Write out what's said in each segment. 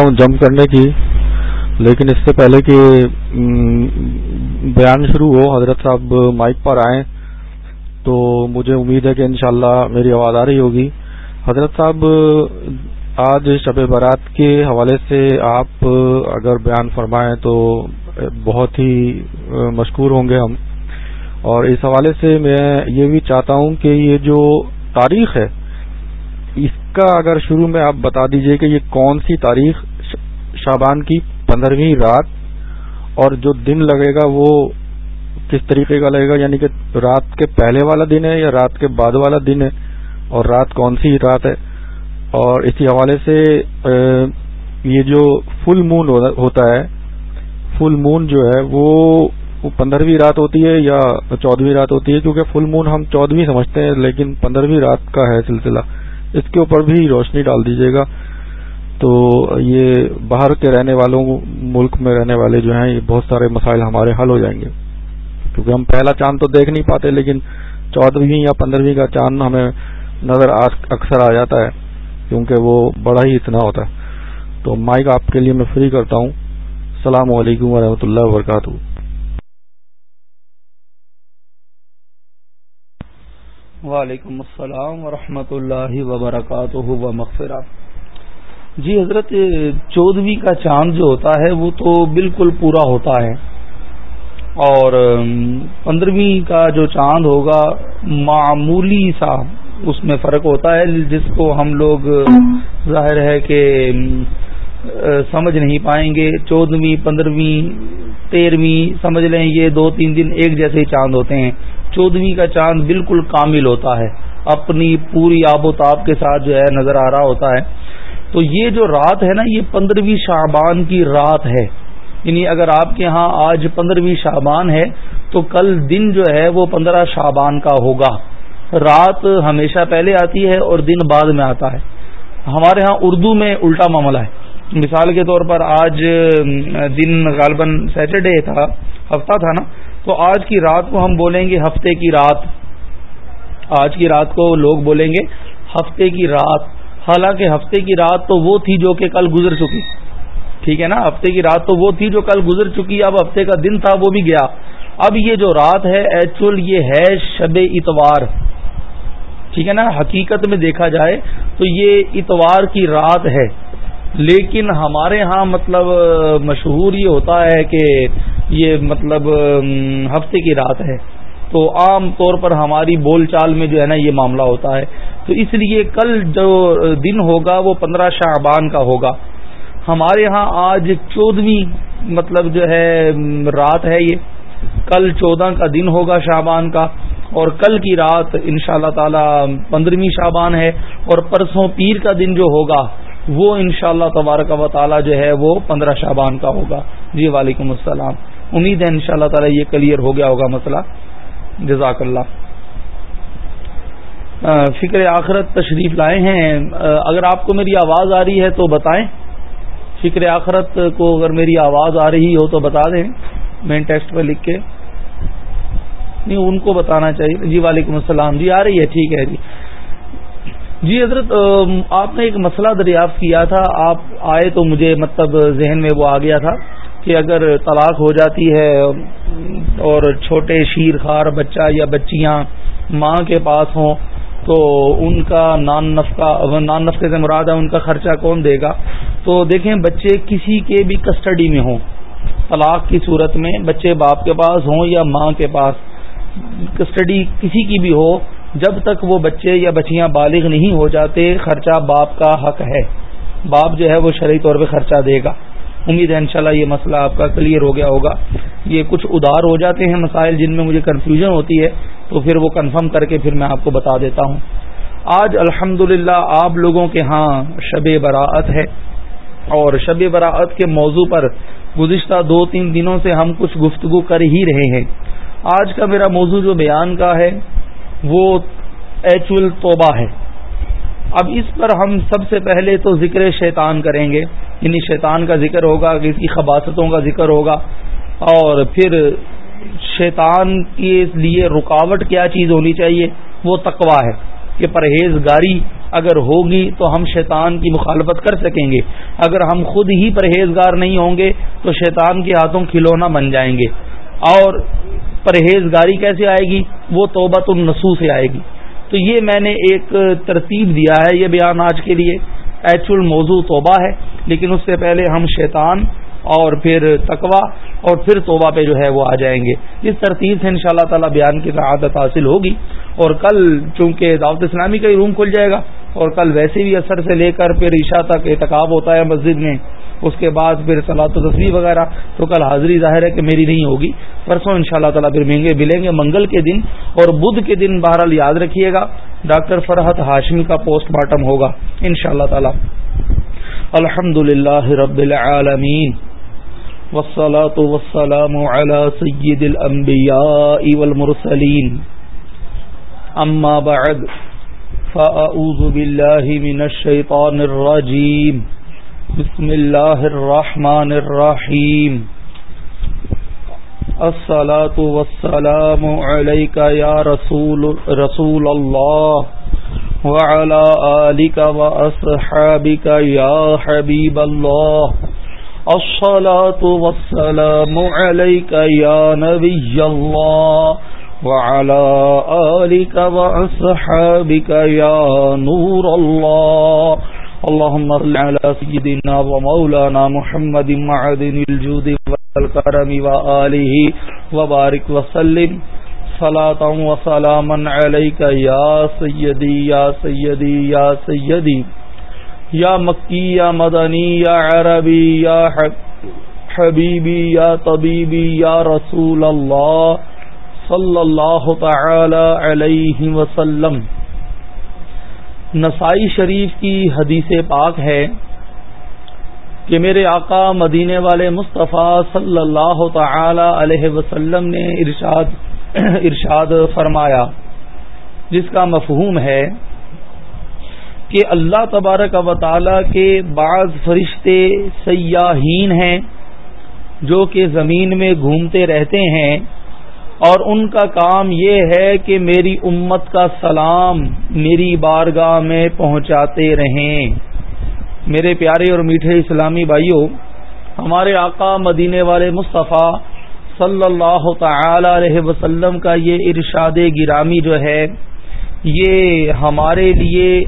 ہوں جم کرنے کی، لیکن اس سے پہلے کہ بیان شروع ہو، حضرت صاحب مائک پر آئیں تو مجھے امید ہے کہ انشاءاللہ میری آواز آ رہی ہوگی۔ حضرت صاحب، آج شب برات کے حوالے سے آپ اگر بیان فرمائیں تو بہت ہی مشکور ہوں گے ہم۔ اور اس حوالے سے میں یہ بھی چاہتا ہوں کہ یہ جو تاریخ ہے، اس کا اگر شروع میں آپ بتا دیجیے کہ یہ کون سی تاریخ شابان کی پندرہویں رات اور جو دن لگے گا وہ کس طریقے کا لگے گا؟ یعنی کہ رات کے پہلے والا دن ہے یا رات کے بعد والا دن ہے؟ اور رات کون سی رات ہے؟ اور اسی حوالے سے یہ جو فل مون ہوتا ہے فل مون جو ہے، وہ پندرہویں رات ہوتی ہے یا چودہویں رات ہوتی ہے؟ کیونکہ فل مون ہم چودہویں سمجھتے ہیں، لیکن پندرہویں رات کا ہے سلسلہ۔ اس کے اوپر بھی روشنی ڈال دیجیے گا۔ تو یہ باہر کے رہنے والوں، ملک میں رہنے والے جو ہیں، یہ بہت سارے مسائل ہمارے حل ہو جائیں گے۔ کیونکہ ہم پہلا چاند تو دیکھ نہیں پاتے، لیکن چودہویں یا پندرہویں کا چاند ہمیں نظر اکثر آ جاتا ہے، کیونکہ وہ بڑا ہی اتنا ہوتا ہے۔ تو مائک آپ کے لیے میں فری کرتا ہوں۔ السلام علیکم ورحمۃ اللہ وبرکاتہ۔ وعلیکم السلام ورحمۃ اللہ وبرکاتہ و مغفرہ جی حضرت چودہویں کا چاند جو ہوتا ہے، وہ تو بالکل پورا ہوتا ہے۔ اور پندرہویں کا جو چاند ہوگا، معمولی سا اس میں فرق ہوتا ہے، جس کو ہم لوگ ظاہر ہے کہ سمجھ نہیں پائیں گے۔ چودہویں پندرہویں، تیرہویں، سمجھ لیں، یہ دو تین دن ایک جیسے چاند ہوتے ہیں۔ چودہویں کا چاند بالکل کامل ہوتا ہے۔ اپنی پوری آب و تاب کے ساتھ جو ہے، نظر آ رہا ہوتا ہے۔ تو یہ جو رات ہے نا، یہ پندرہویں شعبان کی رات ہے۔ یعنی اگر آپ کے ہاں آج پندرہویں شعبان ہے، تو کل دن جو ہے وہ پندرہ شعبان کا ہوگا۔ رات ہمیشہ پہلے آتی ہے اور دن بعد میں آتا ہے۔ ہمارے ہاں اردو میں الٹا معاملہ ہے۔ مثال کے طور پر آج دن غالباً سیٹرڈے تھا، ہفتہ تھا نا۔ تو آج کی رات کو ہم بولیں گے ہفتے کی رات۔ آج کی رات کو لوگ بولیں گے ہفتے کی رات۔ حالانکہ ہفتے کی رات تو وہ تھی جو کہ کل گزر چکی۔ ٹھیک ہے نا؟ ہفتے کی رات تو وہ تھی جو کل گزر چکی، اب ہفتے کا دن تھا وہ بھی گیا۔ اب یہ جو رات ہے ایکچوئل یہ ہے شب اتوار۔ ٹھیک ہے نا؟ حقیقت میں دیکھا جائے تو یہ اتوار کی رات ہے۔ لیکن ہمارے ہاں مطلب مشہور یہ ہوتا ہے کہ یہ مطلب ہفتے کی رات ہے۔ تو عام طور پر ہماری بول چال میں جو ہے نا یہ معاملہ ہوتا ہے۔ تو اس لیے کل جو دن ہوگا وہ پندرہ شعبان کا ہوگا۔ ہمارے ہاں آج چودہویں مطلب جو ہے رات ہے یہ۔ کل چودہ کا دن ہوگا شعبان کا اور کل کی رات ان شاء اللہ تعالی پندرہویں شعبان ہے اور پرسوں پیر کا دن جو ہوگا وہ ان شاء اللہ تبارک و تعالی جو ہے وہ پندرہ شعبان کا ہوگا۔ جی وعلیکم السلام۔ امید ہے ان شاء اللہ تعالی یہ کلیئر ہو گیا ہوگا مسئلہ۔ جزاک اللہ۔ فکر آخرت تشریف لائے ہیں۔ اگر آپ کو میری آواز آ رہی ہے تو بتائیں۔ فکر آخرت کو اگر میری آواز آ رہی ہو تو بتا دیں۔ مین ٹیکسٹ پہ لکھ کے۔ نہیں، ان کو بتانا چاہیے۔ جی وعلیکم السلام۔ جی آ رہی ہے۔ ٹھیک ہے جی۔ جی حضرت آپ نے ایک مسئلہ دریافت کیا تھا۔ آپ آئے تو مجھے مطلب ذہن میں وہ آ گیا تھا۔ کہ اگر طلاق ہو جاتی ہے اور چھوٹے شیر خار بچہ یا بچیاں ماں کے پاس ہوں تو ان کا نان نفقہ، نان نفقے سے مراد ہے ان کا خرچہ کون دے گا؟ تو دیکھیں بچے کسی کے بھی کسٹڈی میں ہوں، طلاق کی صورت میں بچے باپ کے پاس ہوں یا ماں کے پاس کسٹڈی کسی کی بھی ہو، جب تک وہ بچے یا بچیاں بالغ نہیں ہو جاتے، خرچہ باپ کا حق ہے۔ باپ جو ہے وہ شرعی طور پہ خرچہ دے گا۔ امید ہے انشاءاللہ یہ مسئلہ آپ کا کلیئر ہو گیا ہوگا۔ یہ کچھ ادار ہو جاتے ہیں مسائل جن میں مجھے کنفیوژن ہوتی ہے، تو پھر وہ کنفرم کر کے پھر میں آپ کو بتا دیتا ہوں۔ آج الحمد آپ لوگوں کے ہاں شب براعت ہے۔ اور شب براعت کے موضوع پر گزشتہ دو تین دنوں سے ہم کچھ گفتگو کر ہی رہے ہیں۔ آج کا میرا موضوع جو بیان کا ہے، وہ ایچول توبہ ہے۔ اب اس پر ہم سب سے پہلے تو ذکر شیطان کریں گے۔ یعنی شیطان کا ذکر ہوگا، اس کی خباستوں کا ذکر ہوگا۔ اور پھر شیطان کے لیے رکاوٹ کیا چیز ہونی چاہیے؟ وہ تقوا ہے۔ کہ پرہیزگاری اگر ہوگی تو ہم شیطان کی مخالفت کر سکیں گے۔ اگر ہم خود ہی پرہیزگار نہیں ہوں گے تو شیطان کے ہاتھوں کھلونا بن جائیں گے۔ اور پرہیزگاری کیسے آئے گی؟ وہ توبہ النسو سے آئے گی۔ تو یہ میں نے ایک ترتیب دیا ہے یہ بیان آج کے لیے۔ ایکچوئل موضوع توبہ ہے، لیکن اس سے پہلے ہم شیطان اور پھر تقوا اور پھر توبہ پہ جو ہے وہ آ جائیں گے۔ اس ترتیب سے ان شاء اللہ تعالی بیان کی سعادت حاصل ہوگی۔ اور کل چونکہ دعوت اسلامی کا ہی روم کھل جائے گا، اور کل ویسے بھی اثر سے لے کر پھر عشاء تک احتکاب ہوتا ہے مسجد میں۔ اس کے بعد پھر سلاد و تصویر وغیرہ، تو کل حاضری ظاہر ہے کہ میری نہیں ہوگی۔ پرسوں ان شاء اللہ تعالیٰ پھر مہنگے ملیں گے منگل کے دن اور بدھ کے دن بہرحال یاد رکھیے گا، ڈاکٹر فرحت ہاشمی کا پوسٹ مارٹم ہوگا ان شاء اللہ تعالی۔ الحمد للہ رب العالمین، والصلاة والسلام على سید الانبیاء والمرسلین۔ اما بعد فأعوذ باللہ من الشیطان الرجیم۔ بسم الله الرحمن الرحيم الصلاة والسلام عليك يا رسول, رسول الله وعلى آلك وأصحابك يا حبيب الله الصلاة والسلام عليك يا نبي الله وعلى آلك وأصحابك يا نور الله اللهم صل على سيدنا ومولانا محمد معدن الجود والكرم وآله وبارك وسلم. صلاة وسلاما عليك يا سيدي يا سيدي يا سيدي. يا مكي، يا مدني، يا عربي، يا حبيبي، يا طبيبي، يا رسول الله. صلى الله تعالى عليه وسلم. نسائی شریف کی حدیث پاک ہے کہ میرے آقا مدینے والے مصطفیٰ صلی اللہ تعالی علیہ وسلم نے ارشاد ارشاد فرمایا، جس کا مفہوم ہے کہ اللہ تبارک و تعالی کے بعض فرشتے سیاحین ہیں جو کہ زمین میں گھومتے رہتے ہیں۔ اور ان کا کام یہ ہے کہ میری امت کا سلام میری بارگاہ میں پہنچاتے رہیں۔ میرے پیارے اور میٹھے اسلامی بھائیوں، ہمارے آقا مدینے والے مصطفیٰ صلی اللہ تعالی علیہ وسلم کا یہ ارشاد گرامی جو ہے، یہ ہمارے لیے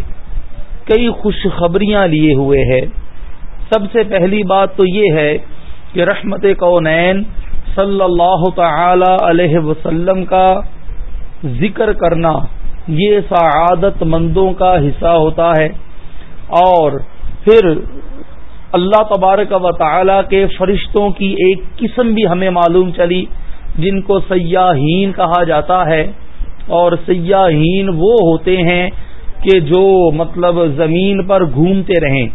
کئی خوشخبریاں لیے ہوئے ہے سب سے پہلی بات تو یہ ہے کہ رحمت کونین صلی اللہ تعالی علیہ وسلم کا ذکر کرنا یہ سعادت مندوں کا حصہ ہوتا ہے۔ اور پھر اللہ تبارک و تعالی کے فرشتوں کی ایک قسم بھی ہمیں معلوم چلی، جن کو سیاحین کہا جاتا ہے۔ اور سیاحین وہ ہوتے ہیں کہ جو مطلب زمین پر گھومتے رہیں۔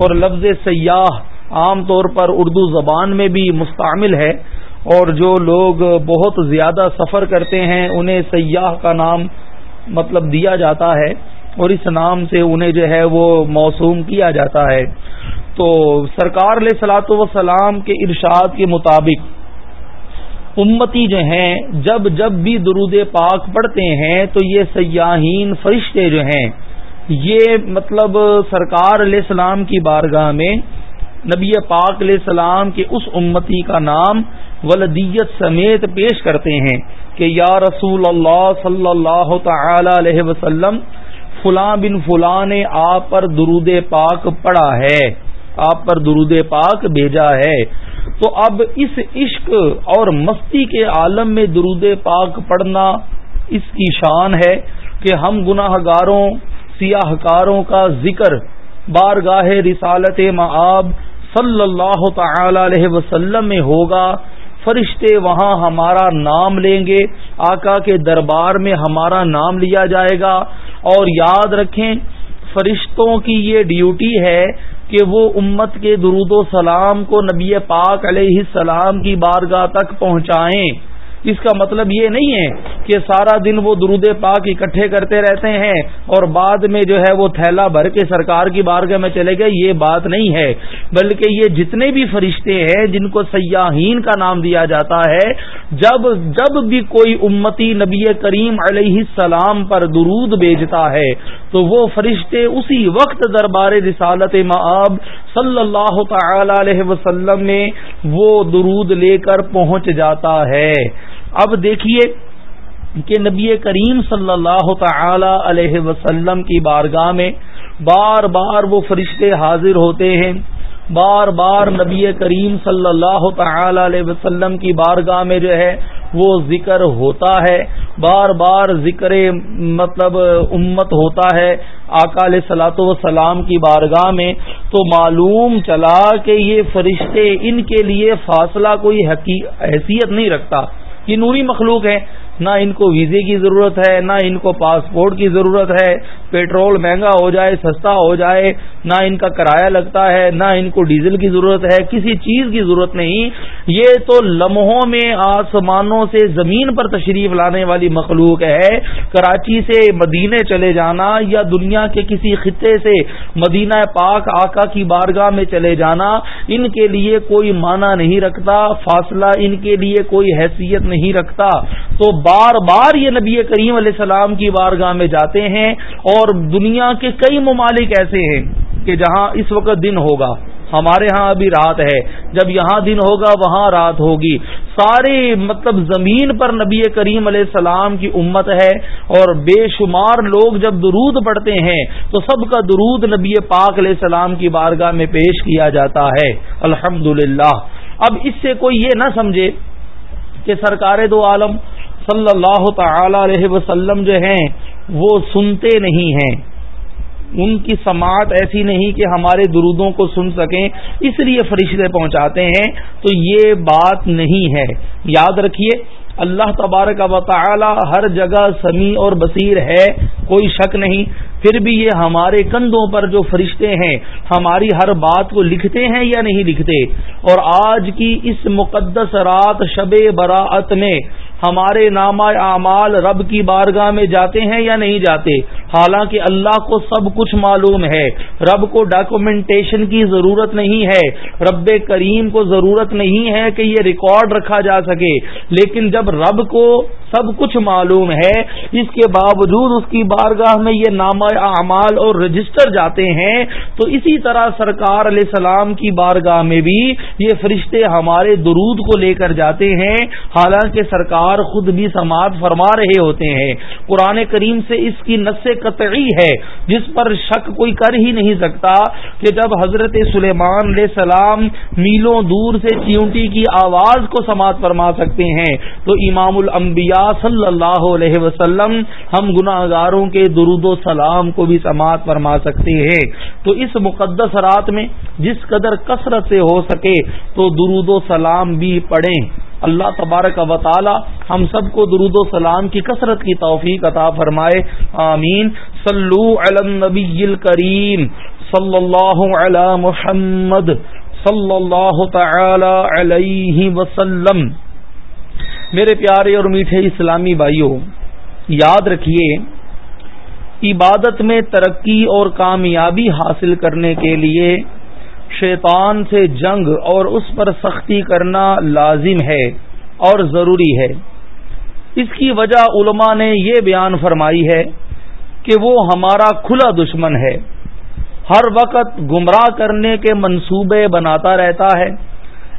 اور لفظ سیاح عام طور پر اردو زبان میں بھی مستعمل ہے۔ اور جو لوگ بہت زیادہ سفر کرتے ہیں، انہیں سیاح کا نام مطلب دیا جاتا ہے اور اس نام سے انہیں جو ہے وہ موسوم کیا جاتا ہے۔ تو سرکار علیہ سلاۃ وسلام کے ارشاد کے مطابق امتی جو ہیں، جب جب بھی درود پاک پڑھتے ہیں تو یہ سیاحین فرشتے جو ہیں، یہ مطلب سرکار علیہ السلام کی بارگاہ میں نبی پاک علیہ السلام کے اس امتی کا نام ولدیت سمیت پیش کرتے ہیں کہ یا رسول اللہ صلی اللہ تعالی علیہ وسلم، فلاں بن فلاں نے آپ پر درود پاک پڑھا ہے، آپ پر درود پاک بھیجا ہے۔ تو اب اس عشق اور مستی کے عالم میں درود پاک پڑھنا اس کی شان ہے کہ ہم گناہ گاروں سیاہ کاروں کا ذکر، بارگاہ رسالت معاب صلی اللہ تعالی علیہ وسلم میں ہوگا۔ فرشتے وہاں ہمارا نام لیں گے۔ آقا کے دربار میں ہمارا نام لیا جائے گا۔ اور یاد رکھیں، فرشتوں کی یہ ڈیوٹی ہے کہ وہ امت کے درود و سلام کو نبی پاک علیہ السلام کی بارگاہ تک پہنچائیں۔ اس کا مطلب یہ نہیں ہے کہ سارا دن وہ درود پاک اکٹھے کرتے رہتے ہیں اور بعد میں جو ہے وہ تھیلا بھر کے سرکار کی بارگاہ میں چلے گئے، یہ بات نہیں ہے۔ بلکہ یہ جتنے بھی فرشتے ہیں، جن کو سیاحین کا نام دیا جاتا ہے، جب جب بھی کوئی امتی نبی کریم علیہ السلام پر درود بیچتا ہے، تو وہ فرشتے اسی وقت دربار رسالت معاب صلی اللہ تعالی علیہ وسلم میں وہ درود لے کر پہنچ جاتا ہے۔ اب دیکھیے کہ نبی کریم صلی اللہ تعالی علیہ وسلم کی بارگاہ میں بار بار وہ فرشتے حاضر ہوتے ہیں۔ بار بار نبی کریم صلی اللہ تعالی علیہ وسلم کی بارگاہ میں جو ہے وہ ذکر ہوتا ہے۔ بار بار ذکر مطلب امت ہوتا ہے اکال سلاط وسلام کی بارگاہ میں۔ تو معلوم چلا کہ یہ فرشتے ان کے لیے فاصلہ کوئی حیثیت نہیں رکھتا۔ یہ نوری مخلوق ہے نہ ان کو ویزے کی ضرورت ہے، نہ ان کو پاسپورٹ کی ضرورت ہے۔ پیٹرول مہنگا ہو جائے، سستا ہو جائے، نہ ان کا کرایہ لگتا ہے، نہ ان کو ڈیزل کی ضرورت ہے، کسی چیز کی ضرورت نہیں۔ یہ تو لمحوں میں آسمانوں سے زمین پر تشریف لانے والی مخلوق ہے۔ کراچی سے مدینے چلے جانا یا دنیا کے کسی خطے سے مدینہ پاک آقا کی بارگاہ میں چلے جانا، ان کے لیے کوئی معنی نہیں رکھتا، فاصلہ ان کے لیے کوئی حیثیت نہیں رکھتا۔ تو بار بار یہ نبی کریم علیہ السلام کی بارگاہ میں جاتے ہیں اور دنیا کے کئی ممالک ایسے ہیں کہ جہاں اس وقت دن ہوگا۔ ہمارے ہاں ابھی رات ہے۔ جب یہاں دن ہوگا، وہاں رات ہوگی۔ سارے مطلب زمین پر نبی کریم علیہ السلام کی امت ہے اور بے شمار لوگ جب درود پڑھتے ہیں، تو سب کا درود نبی پاک علیہ السلام کی بارگاہ میں پیش کیا جاتا ہے۔ الحمد اب اس سے کوئی یہ نہ سمجھے کہ سرکار دو عالم صلی اللہ تعالی علیہ وسلم جو ہیں، وہ سنتے نہیں ہیں۔ ان کی سماعت ایسی نہیں کہ ہمارے درودوں کو سن سکیں، اس لیے فرشتے پہنچاتے ہیں۔ تو یہ بات نہیں ہے۔ یاد رکھیے، اللہ تبارک و تعالی ہر جگہ سمیع اور بصیر ہے، کوئی شک نہیں۔ پھر بھی یہ ہمارے کندھوں پر جو فرشتے ہیں، ہماری ہر بات کو لکھتے ہیں یا نہیں لکھتے؟ اور آج کی اس مقدس رات شب براعت میں ہمارے نامہ اعمال رب کی بارگاہ میں جاتے ہیں یا نہیں جاتے؟ حالانکہ اللہ کو سب کچھ معلوم ہے۔ رب کو ڈاکومنٹیشن کی ضرورت نہیں ہے۔ رب کریم کو ضرورت نہیں ہے کہ یہ ریکارڈ رکھا جا سکے۔ لیکن جب رب کو سب کچھ معلوم ہے، اس کے باوجود اس کی بارگاہ میں یہ نامہ اعمال اور رجسٹر جاتے ہیں، تو اسی طرح سرکار علیہ السلام کی بارگاہ میں بھی یہ فرشتے ہمارے درود کو لے کر جاتے ہیں۔ حالانکہ سرکار خود بھی سماعت فرما رہے ہوتے ہیں۔ قرآن کریم سے اس کی نس قطعی ہے، جس پر شک کوئی کر ہی نہیں سکتا کہ جب حضرت سلیمان علیہ السلام میلوں دور سے چیونٹی کی آواز کو سماعت فرما سکتے ہیں، تو امام الانبیاء صلی اللہ علیہ وسلم ہم گناہ گاروں کے درود و سلام کو بھی سماعت فرما سکتے ہیں۔ تو اس مقدس رات میں جس قدر کثرت سے ہو سکے تو درود و سلام بھی پڑھیں۔ اللہ تبارک و تعالی ہم سب کو درود و سلام کی کثرت کی توفیق عطا فرمائے۔ آمین۔ صلو علی النبی الکریم۔ صلی اللہ علی محمد۔ صلی اللہ تعالی علیہ وسلم۔ میرے پیارے اور میٹھے اسلامی بھائیوں، یاد رکھیے عبادت میں ترقی اور کامیابی حاصل کرنے کے لیے شیطان سے جنگ اور اس پر سختی کرنا لازم ہے اور ضروری ہے۔ اس کی وجہ علماء نے یہ بیان فرمائی ہے کہ وہ ہمارا کھلا دشمن ہے۔ ہر وقت گمراہ کرنے کے منصوبے بناتا رہتا ہے۔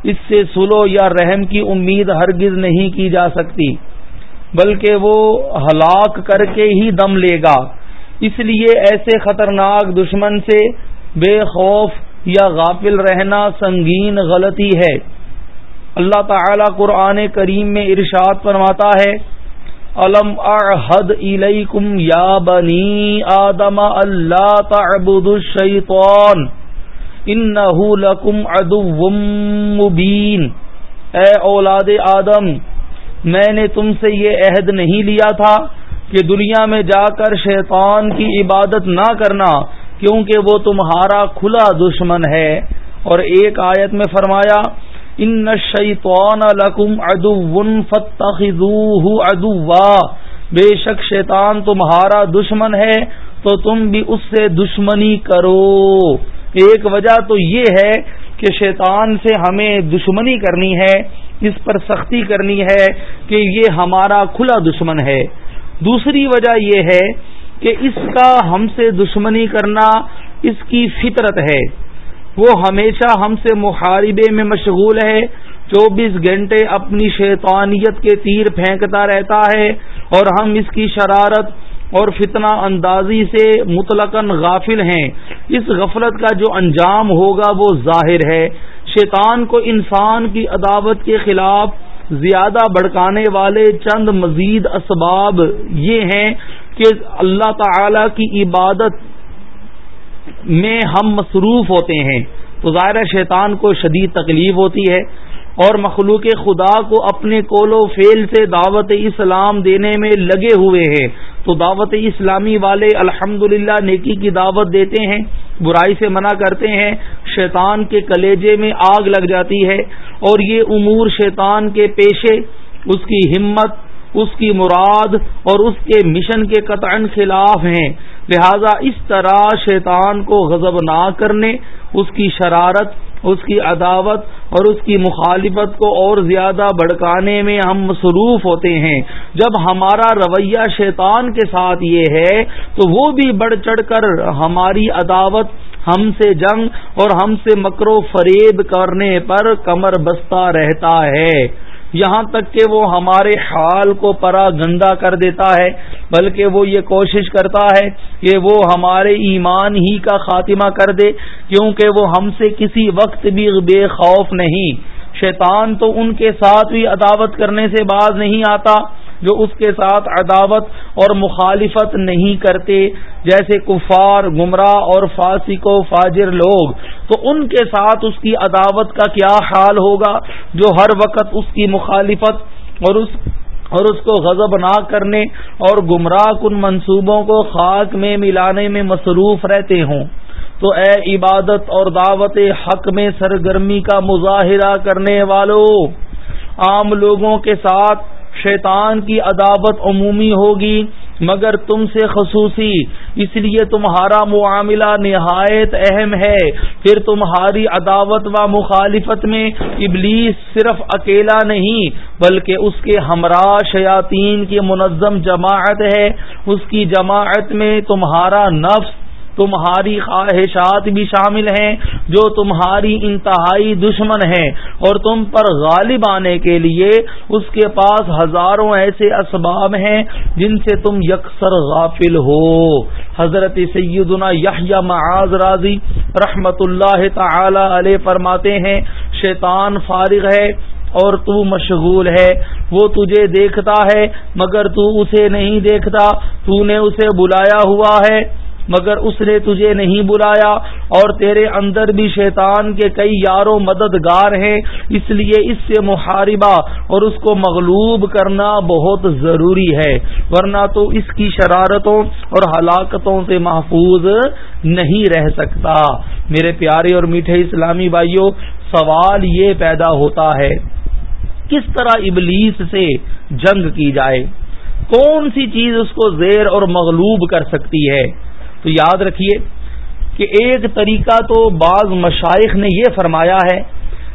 اس سے سلو یا رحم کی امید ہرگز نہیں کی جا سکتی، بلکہ وہ ہلاک کر کے ہی دم لے گا۔ اس لیے ایسے خطرناک دشمن سے بے خوف یا غافل رہنا سنگین غلطی ہے۔ اللہ تعالی قرآن کریم میں ارشاد فرماتا ہے علم احد الیکم یا بنی آدم اللہ تعبد الشیطان لکم ادو مبین۔ اے اولاد آدم، میں نے تم سے یہ عہد نہیں لیا تھا کہ دنیا میں جا کر شیطان کی عبادت نہ کرنا کیونکہ وہ تمہارا کھلا دشمن ہے۔ اور ایک آیت میں فرمایا، ان شیطان لکم ادو فتخذوه ادوا بے شک شیطان تمہارا دشمن ہے، تو تم بھی اس سے دشمنی کرو۔ ایک وجہ تو یہ ہے کہ شیطان سے ہمیں دشمنی کرنی ہے، اس پر سختی کرنی ہے کہ یہ ہمارا کھلا دشمن ہے۔ دوسری وجہ یہ ہے کہ اس کا ہم سے دشمنی کرنا اس کی فطرت ہے۔ وہ ہمیشہ ہم سے محاربے میں مشغول ہے۔ چوبیس گھنٹے اپنی شیطانیت کے تیر پھینکتا رہتا ہے اور ہم اس کی شرارت اور فتنہ اندازی سے مطلق غافل ہیں۔ اس غفلت کا جو انجام ہوگا وہ ظاہر ہے۔ شیطان کو انسان کی عداوت کے خلاف زیادہ بڑکانے والے چند مزید اسباب یہ ہیں کہ اللہ تعالی کی عبادت میں ہم مصروف ہوتے ہیں۔ تو ظاہر شیطان کو شدید تکلیف ہوتی ہے اور مخلوق خدا کو اپنے کول و فیل سے دعوت اسلام دینے میں لگے ہوئے ہیں۔ تو دعوت اسلامی والے الحمد نیکی کی دعوت دیتے ہیں۔ برائی سے منع کرتے ہیں، شیطان کے کلیجے میں آگ لگ جاتی ہے اور یہ امور شیطان کے پیشے، اس کی ہمت، اس کی مراد اور اس کے مشن کے قطع خلاف ہیں۔ لہذا اس طرح شیطان کو غضب نہ کرنے، اس کی شرارت اس کی عداوت اور اس کی مخالفت کو اور زیادہ بھڑکانے میں ہم مصروف ہوتے ہیں۔ جب ہمارا رویہ شیطان کے ساتھ یہ ہے، تو وہ بھی بڑھ چڑھ کر ہماری عداوت، ہم سے جنگ اور ہم سے مکر و فریب کرنے پر کمر بستہ رہتا ہے۔ یہاں تک کہ وہ ہمارے حال کو پرا گندا کر دیتا ہے، بلکہ وہ یہ کوشش کرتا ہے کہ وہ ہمارے ایمان ہی کا خاتمہ کر دے، کیونکہ وہ ہم سے کسی وقت بھی بے خوف نہیں۔ شیطان تو ان کے ساتھ بھی عداوت کرنے سے باز نہیں آتا۔ جو اس کے ساتھ عداوت اور مخالفت نہیں کرتے، جیسے کفار، گمراہ اور فاسق و فاجر لوگ، تو ان کے ساتھ اس کی عداوت کا کیا حال ہوگا؟ جو ہر وقت اس کی مخالفت اور اس اور اس کو غضب نہ کرنے اور گمراہ کن منصوبوں کو خاک میں ملانے میں مصروف رہتے ہوں۔ تو اے عبادت اور دعوت حق میں سرگرمی کا مظاہرہ کرنے والوں عام لوگوں کے ساتھ شیطان کی عداوت عمومی ہوگی، مگر تم سے خصوصی، اس لیے تمہارا معاملہ نہایت اہم ہے۔ پھر تمہاری عداوت و مخالفت میں ابلیس صرف اکیلا نہیں، بلکہ اس کے ہمراہ شیاطین کی منظم جماعت ہے۔ اس کی جماعت میں تمہارا نفس تمہاری خواہشات بھی شامل ہیں جو تمہاری انتہائی دشمن ہیں اور تم پر غالب آنے کے لیے اس کے پاس ہزاروں ایسے اسباب ہیں جن سے تم یکسر غافل ہو۔ حضرت سیدنا یحییٰ معاذ راضی رحمت اللہ تعالی علیہ فرماتے ہیں، شیطان فارغ ہے اور تو مشغول ہے، وہ تجھے دیکھتا ہے مگر تو اسے نہیں دیکھتا، تو نے اسے بلایا ہوا ہے۔ مگر اس نے تجھے نہیں بلایا اور تیرے اندر بھی شیطان کے کئی یاروں مددگار ہیں، اس لیے اس سے محاربہ اور اس کو مغلوب کرنا بہت ضروری ہے، ورنہ تو اس کی شرارتوں اور ہلاکتوں سے محفوظ نہیں رہ سکتا۔ میرے پیارے اور میٹھے اسلامی بھائیوں، سوال یہ پیدا ہوتا ہے، کس طرح ابلیس سے جنگ کی جائے؟ کون سی چیز اس کو زیر اور مغلوب کر سکتی ہے؟ تو یاد رکھیے کہ ایک طریقہ تو بعض مشائق نے یہ فرمایا ہے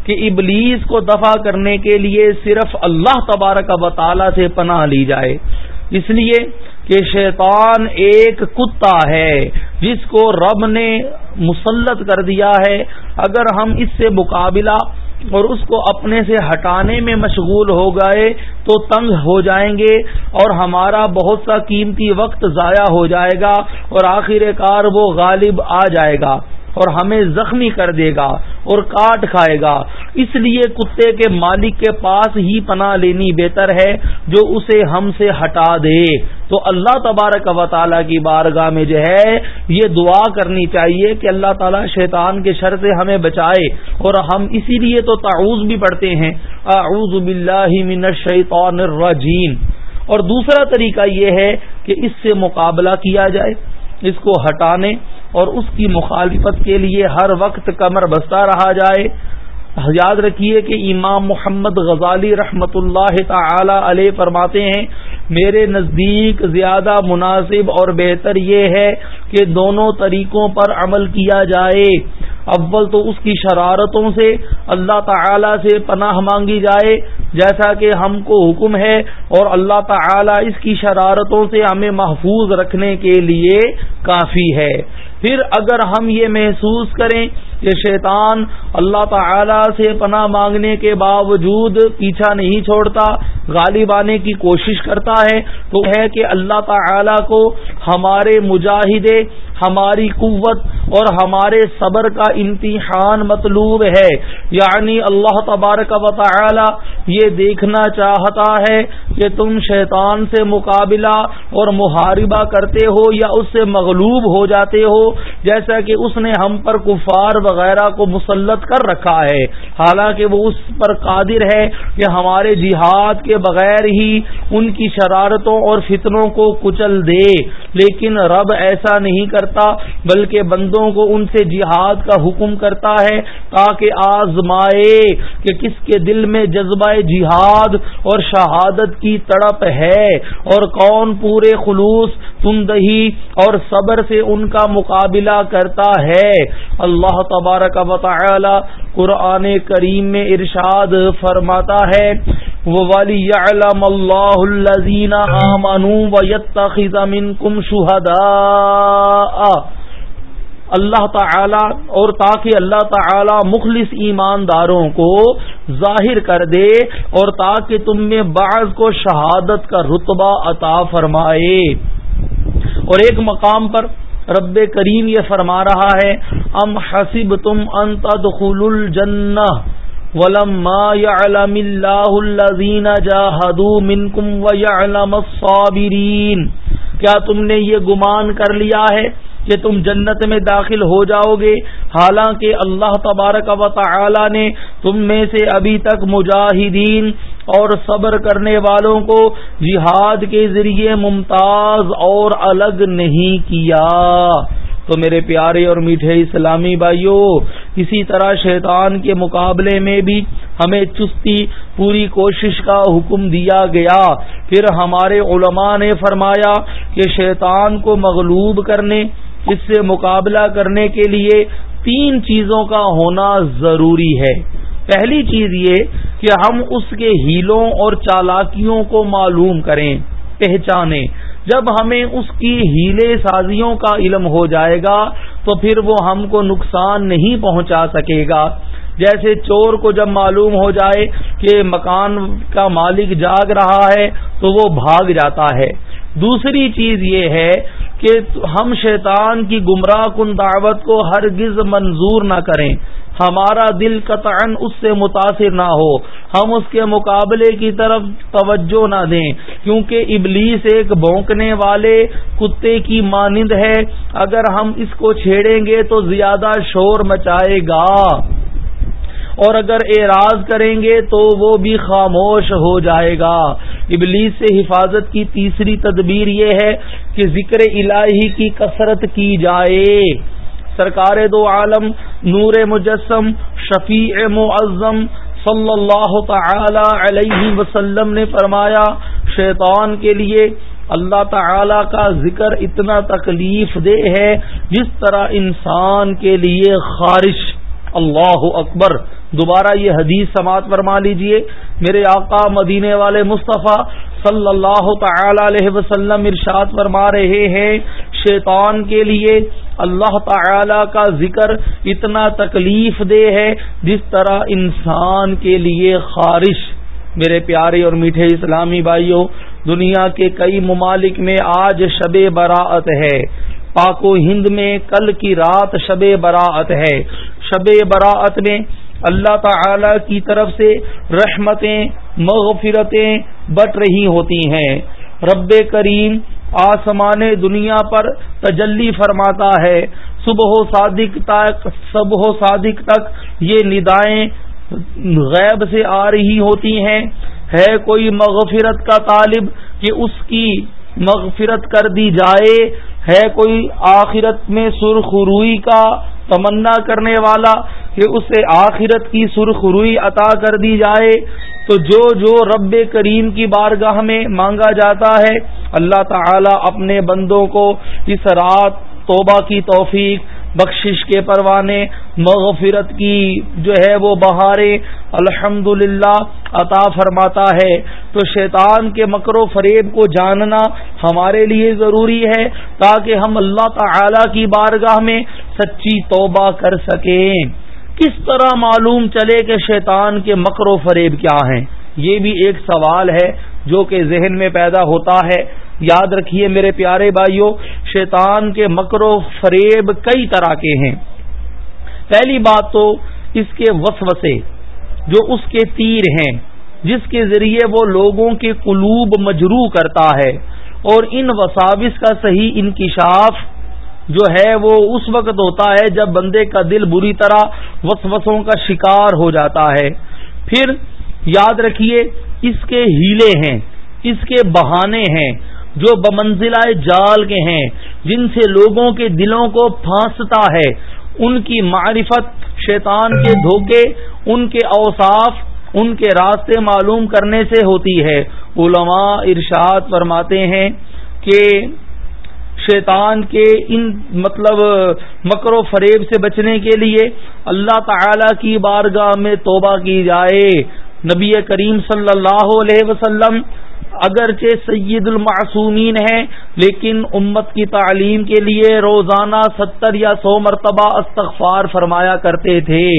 کہ ابلیس کو دفع کرنے کے لیے صرف اللہ تبارک و تعالی سے پناہ لی جائے۔ اس لیے کہ شیطان ایک کتا ہے جس کو رب نے مسلط کر دیا ہے۔ اگر ہم اس سے مقابلہ اور اس کو اپنے سے ہٹانے میں مشغول ہو گئے تو تنگ ہو جائیں گے اور ہمارا بہت سا قیمتی وقت ضائع ہو جائے گا اور آخر کار وہ غالب آ جائے گا۔ اور ہمیں زخمی کر دے گا اور کاٹ کھائے گا۔ اس لیے کتے کے مالک کے پاس ہی پناہ لینی بہتر ہے جو اسے ہم سے ہٹا دے۔ تو اللہ تبارک و تعالیٰ کی بارگاہ میں جو ہے، یہ دعا کرنی چاہیے کہ اللہ تعالیٰ شیطان کے شر سے ہمیں بچائے۔ اور ہم اسی لیے تو تعوذ بھی پڑھتے ہیں۔ اعوذ باللہ من الشیطان الرجیم۔ اور دوسرا طریقہ یہ ہے کہ اس سے مقابلہ کیا جائے، اس کو ہٹانے۔ اور اس کی مخالفت کے لیے ہر وقت کمر بستہ رہا جائے۔ یاد رکھیے کہ امام محمد غزالی رحمت اللہ تعالی علیہ فرماتے ہیں، میرے نزدیک زیادہ مناسب اور بہتر یہ ہے کہ دونوں طریقوں پر عمل کیا جائے۔ اول تو اس کی شرارتوں سے اللہ تعالی سے پناہ مانگی جائے، جیسا کہ ہم کو حکم ہے، اور اللہ تعالی اس کی شرارتوں سے ہمیں محفوظ رکھنے کے لیے کافی ہے۔ پھر اگر ہم یہ محسوس کریں کہ شیطان اللہ تعالی سے پناہ مانگنے کے باوجود پیچھا نہیں چھوڑتا، غالب آنے کی کوشش کرتا ہے، تو ہے کہ اللہ تعالی کو ہمارے مجاہدے ہماری قوت اور ہمارے صبر کا امتحان مطلوب ہے۔ یعنی اللہ تبارک و تعالی یہ دیکھنا چاہتا ہے کہ تم شیطان سے مقابلہ اور محاربہ کرتے ہو یا اس سے مغلوب ہو جاتے ہو، جیسا کہ اس نے ہم پر کفار وغیرہ کو مسلط کر رکھا ہے۔ حالانکہ وہ اس پر قادر ہے کہ ہمارے جہاد کے بغیر ہی ان کی شرارتوں اور فتنوں کو کچل دے، لیکن رب ایسا نہیں کرتا بلکہ بندوں کو ان سے جہاد کا حکم کرتا ہے، تاکہ آزمائے کہ کس کے دل میں جذبہ جہاد اور شہادت کی تڑپ ہے اور کون پورے خلوص، تندہی اور صبر سے ان کا مقابلہ کرتا ہے۔ اللہ تبارک و تعالی قرآن کریم میں ارشاد فرماتا ہے وَلِيَعْلَمَ اللَّهُ الَّذِينَ آمَنُوا وَيَتَّخِذَ مِنْكُمْ شُهَدَاءَ۔ اللہ تعالی اور تاکہ اللہ تعالی مخلص ایمانداروں کو ظاہر کر دے اور تاکہ تم میں بعض کو شہادت کا رتبہ عطا فرمائے۔ اور ایک مقام پر رب کریم یہ فرما رہا ہے ام حسب تم انتخل الجن ولما يعلم الله الذين جاهدوا منكم ويعلم الصابرين۔ کیا تم نے یہ گمان کر لیا ہے کہ تم جنت میں داخل ہو جاؤ گے؟ حالانکہ اللہ تبارک و تعالی نے تم میں سے ابھی تک مجاہدین اور صبر کرنے والوں کو جہاد کے ذریعے ممتاز اور الگ نہیں کیا۔ تو میرے پیارے اور میٹھے اسلامی بھائیوں اسی طرح شیطان کے مقابلے میں بھی ہمیں چستی پوری کوشش کا حکم دیا گیا۔ پھر ہمارے علماء نے فرمایا کہ شیطان کو مغلوب کرنے، اس سے مقابلہ کرنے کے لیے تین چیزوں کا ہونا ضروری ہے۔ پہلی چیز یہ کہ ہم اس کے ہیلوں اور چالاکیوں کو معلوم کریں، پہچانیں۔ جب ہمیں اس کی ہیلے سازیوں کا علم ہو جائے گا تو پھر وہ ہم کو نقصان نہیں پہنچا سکے گا۔ جیسے چور کو جب معلوم ہو جائے کہ مکان کا مالک جاگ رہا ہے تو وہ بھاگ جاتا ہے۔ دوسری چیز یہ ہے کہ ہم شیطان کی گمراہ کن دعوت کو ہرگز منظور نہ کریں۔ ہمارا دل قطعا اس سے متاثر نہ ہو۔ ہم اس کے مقابلے کی طرف توجہ نہ دیں۔ کیونکہ ابلیس ایک بونکنے والے کتے کی مانند ہے۔ اگر ہم اس کو چھیڑیں گے تو زیادہ شور مچائے گا۔ اور اگر اعراض کریں گے تو وہ بھی خاموش ہو جائے گا۔ ابلیس سے حفاظت کی تیسری تدبیر یہ ہے کہ ذکر الہی کی کثرت کی جائے۔ سرکار دو عالم، نور مجسم، شفیع معظم، صلی اللہ تعالی علیہ وسلم نے فرمایا، شیطان کے لیے اللہ تعالی کا ذکر اتنا تکلیف دہ ہے، جس طرح انسان کے لیے خارش۔ اللہ اکبر۔ دوبارہ یہ حدیث سماعت فرما لیجیے۔ میرے آقا مدینے والے مصطفیٰ صلی اللہ تعالی علیہ وسلم ارشاد فرما رہے ہیں شیطان کے لیے اللہ تعالی کا ذکر اتنا تکلیف دہ ہے جس طرح انسان کے لیے خارش۔ میرے پیارے اور میٹھے اسلامی بھائیوں، دنیا کے کئی ممالک میں آج شب براعت ہے۔ پاک و ہند میں کل کی رات شب براعت ہے۔ شب براعت میں اللہ تعالی کی طرف سے رحمتیں، مغفرتیں بٹ رہی ہوتی ہیں۔ رب کریم آسمان دنیا پر تجلی فرماتا ہے۔ صبح و صادق تک، صبح و صادق تک یہ ندائیں غیب سے آ رہی ہوتی ہیں۔ ہے کوئی مغفرت کا طالب کہ اس کی مغفرت کر دی جائے۔ ہے کوئی آخرت میں سرخ روئی کا تمنا کرنے والا کہ اسے آخرت کی سرخ روئی عطا کر دی جائے۔ تو جو جو رب کریم کی بارگاہ میں مانگا جاتا ہے، اللہ تعالی اپنے بندوں کو اس رات توبہ کی توفیق، بخشش کے پروانے، مغفرت کی جو ہے وہ بہارے الحمد عطا فرماتا ہے۔ تو شیطان کے مکر و فریب کو جاننا ہمارے لیے ضروری ہے تاکہ ہم اللہ تعالی کی بارگاہ میں سچی توبہ کر سکیں۔ کس طرح معلوم چلے کہ شیطان کے مکر و فریب کیا ہیں؟ یہ بھی ایک سوال ہے جو کہ ذہن میں پیدا ہوتا ہے۔ یاد رکھیے میرے پیارے بھائیوں شیطان کے مکر و فریب کئی طرح کے ہیں۔ پہلی بات تو اس کے وسوسے، جو اس کے تیر ہیں، جس کے ذریعے وہ لوگوں کے قلوب مجرو کرتا ہے۔ اور ان وساوس کا صحیح انکشاف جو ہے وہ اس وقت ہوتا ہے جب بندے کا دل بری طرح وسوسوں کا شکار ہو جاتا ہے۔ پھر یاد رکھیے، اس کے ہیلے ہیں، اس کے بہانے ہیں جو بمنزلہ جال کے ہیں، جن سے لوگوں کے دلوں کو پھانستا ہے۔ ان کی معرفت شیطان کے دھوکے، ان کے اوصاف، ان کے راستے معلوم کرنے سے ہوتی ہے۔ علماء ارشاد فرماتے ہیں کہ شیطان کے ان مطلب مکر و فریب سے بچنے کے لیے اللہ تعالی کی بارگاہ میں توبہ کی جائے۔ نبی کریم صلی اللہ علیہ وسلم اگرچہ سید المعصومین ہیں، لیکن امت کی تعلیم کے لیے روزانہ ستر یا سو مرتبہ استغفار فرمایا کرتے تھے۔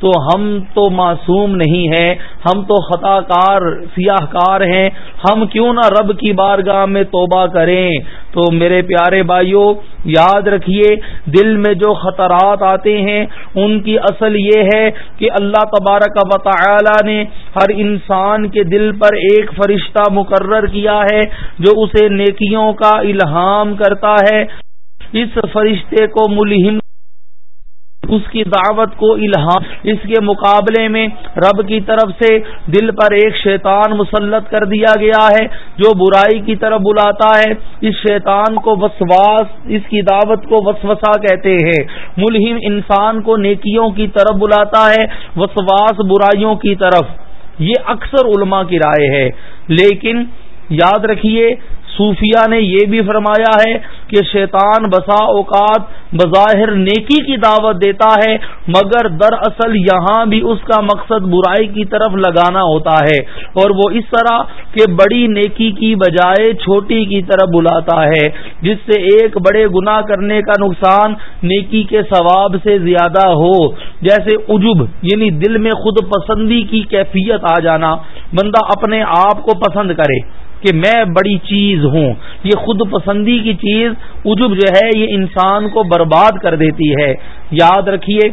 تو ہم تو معصوم نہیں ہیں، ہم تو خطا کار سیاہ کار ہیں۔ ہم کیوں نہ رب کی بارگاہ میں توبہ کریں؟ تو میرے پیارے بھائیوں یاد رکھیے، دل میں جو خطرات آتے ہیں، ان کی اصل یہ ہے کہ اللہ تبارک و تعالی نے ہر انسان کے دل پر ایک فرشتہ مقرر کیا ہے، جو اسے نیکیوں کا الہام کرتا ہے۔ اس فرشتے کو ملہم، اس کی دعوت کو الہام، اس کے مقابلے میں رب کی طرف سے دل پر ایک شیطان مسلط کر دیا گیا ہے، جو برائی کی طرف بلاتا ہے۔ اس شیطان کو وسواس، اس کی دعوت کو وسوسا کہتے ہیں۔ ملہم انسان کو نیکیوں کی طرف بلاتا ہے، وسواس برائیوں کی طرف۔ یہ اکثر علماء کی رائے ہے لیکن یاد رکھیے صوفیہ نے یہ بھی فرمایا ہے کہ شیطان بسا اوقات بظاہر نیکی کی دعوت دیتا ہے، مگر دراصل یہاں بھی اس کا مقصد برائی کی طرف لگانا ہوتا ہے۔ اور وہ اس طرح کہ بڑی نیکی کی بجائے چھوٹی کی طرف بلاتا ہے، جس سے ایک بڑے گنا کرنے کا نقصان نیکی کے ثواب سے زیادہ ہو۔ جیسے عجب یعنی دل میں خود پسندی کی کیفیت آ جانا، بندہ اپنے آپ کو پسند کرے۔ کہ میں بڑی چیز ہوں۔ یہ خود پسندی کی چیز عجب جو ہے، یہ انسان کو برباد کر دیتی ہے۔ یاد رکھیے،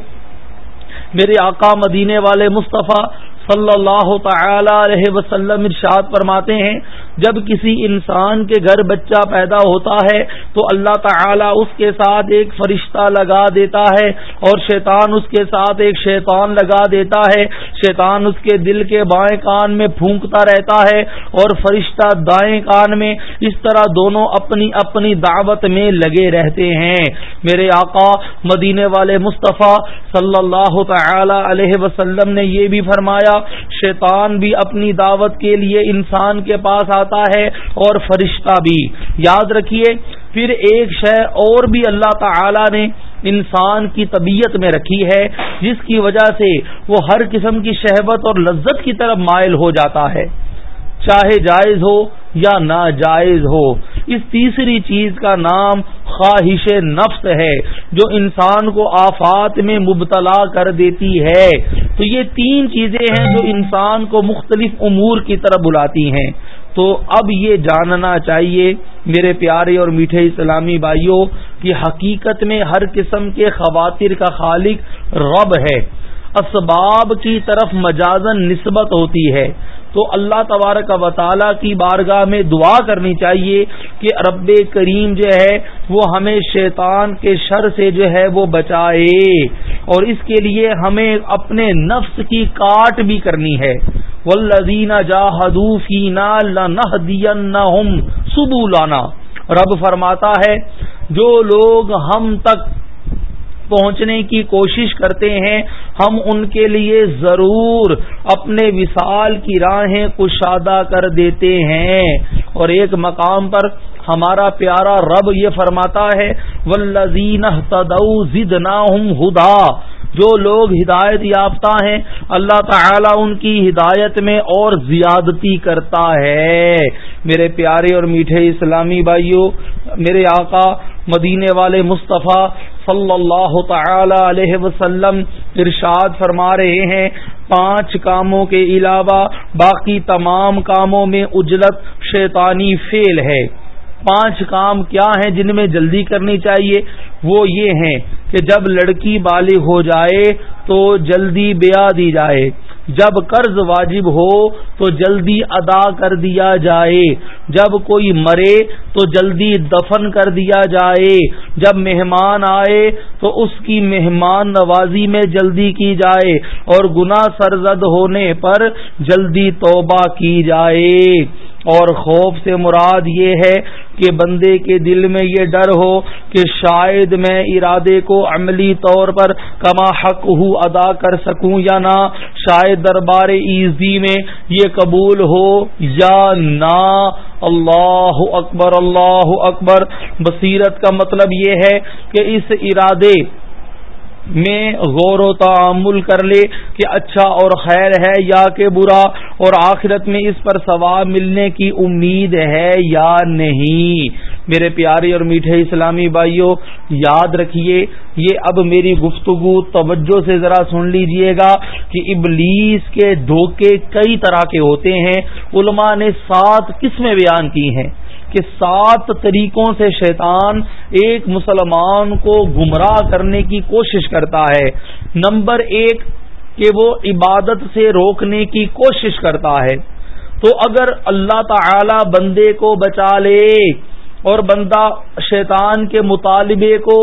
میرے آقا مدینے والے مصطفیٰ صلی اللہ تعالی علیہ وسلم ارشاد فرماتے ہیں جب کسی انسان کے گھر بچہ پیدا ہوتا ہے تو اللہ تعالی اس کے ساتھ ایک فرشتہ لگا دیتا ہے اور شیطان اس کے ساتھ ایک شیطان لگا دیتا ہے۔ شیطان اس کے دل کے بائیں کان میں پھونکتا رہتا ہے اور فرشتہ دائیں کان میں اس طرح دونوں اپنی اپنی دعوت میں لگے رہتے ہیں۔ میرے آقا مدینے والے مصطفیٰ صلی اللہ تعالی علیہ وسلم نے یہ بھی فرمایا، شیطان بھی اپنی دعوت کے لیے انسان کے پاس آتا ہے اور فرشتہ بھی۔ یاد رکھیے، پھر ایک شے اور بھی اللہ تعالی نے انسان کی طبیعت میں رکھی ہے، جس کی وجہ سے وہ ہر قسم کی شہبت اور لذت کی طرف مائل ہو جاتا ہے۔ چاہے جائز ہو یا ناجائز ہو، اس تیسری چیز کا نام خواہش نفس ہے، جو انسان کو آفات میں مبتلا کر دیتی ہے۔ تو یہ تین چیزیں ہیں جو انسان کو مختلف امور کی طرف بلاتی ہیں۔ تو اب یہ جاننا چاہیے میرے پیارے اور میٹھے اسلامی بھائیوں کی حقیقت میں ہر قسم کے خواتر کا خالق رب ہے۔ اسباب کی طرف مجازن نسبت ہوتی ہے۔ تو اللہ تبارک و تعالی کی بارگاہ میں دعا کرنی چاہیے کہ رب کریم جو ہے وہ ہمیں شیطان کے شر سے جو ہے وہ بچائے اور اس کے لیے ہمیں اپنے نفس کی کاٹ بھی کرنی ہے۔ ولزین جا حدوفینا لنہدینہم سبولانا رب فرماتا ہے، جو لوگ ہم تک پہنچنے کی کوشش کرتے ہیں، ہم ان کے لیے ضرور اپنے وصال کی راہیں کشادہ کر دیتے ہیں۔ اور ایک مقام پر ہمارا پیارا رب یہ فرماتا ہے ولزین ہدا۔ جو لوگ ہدایت یافتہ ہیں، اللہ تعالی ان کی ہدایت میں اور زیادتی کرتا ہے۔ میرے پیارے اور میٹھے اسلامی بھائیوں میرے آقا مدینے والے مصطفیٰ صلی اللہ تعالی علیہ وسلم ارشاد فرما رہے ہیں، پانچ کاموں کے علاوہ باقی تمام کاموں میں اجلت شیطانی فیل ہے۔ پانچ کام کیا ہیں جن میں جلدی کرنی چاہیے؟ وہ یہ ہیں کہ جب لڑکی بالغ ہو جائے تو جلدی بیاہ دی جائے۔ جب قرض واجب ہو تو جلدی ادا کر دیا جائے۔ جب کوئی مرے تو جلدی دفن کر دیا جائے۔ جب مہمان آئے تو اس کی مہمان نوازی میں جلدی کی جائے اور گناہ سرزد ہونے پر جلدی توبہ کی جائے۔ اور خوف سے مراد یہ ہے کہ بندے کے دل میں یہ ڈر ہو کہ شاید میں ارادے کو عملی طور پر کما حق ہوں ادا کر سکوں یا نہ، شاید دربار ایزی میں یہ قبول ہو یا نہ۔ اللہ اکبر اللہ اکبر۔ بصیرت کا مطلب یہ ہے کہ اس ارادے میں غور و تعمل کر لے کہ اچھا اور خیر ہے یا کہ برا، اور آخرت میں اس پر ثواب ملنے کی امید ہے یا نہیں؟ میرے پیارے اور میٹھے اسلامی بھائیوں یاد رکھیے، یہ اب میری گفتگو، توجہ سے ذرا سن لیجیے گا کہ ابلیس کے دھوکے کئی طرح کے ہوتے ہیں، علماء نے سات قسمیں بیان کی ہیں۔ کہ سات طریقوں سے شیطان ایک مسلمان کو گمراہ کرنے کی کوشش کرتا ہے۔ نمبر ایک، کہ وہ عبادت سے روکنے کی کوشش کرتا ہے۔ تو اگر اللہ تعالی بندے کو بچا لے اور بندہ شیطان کے مطالبے کو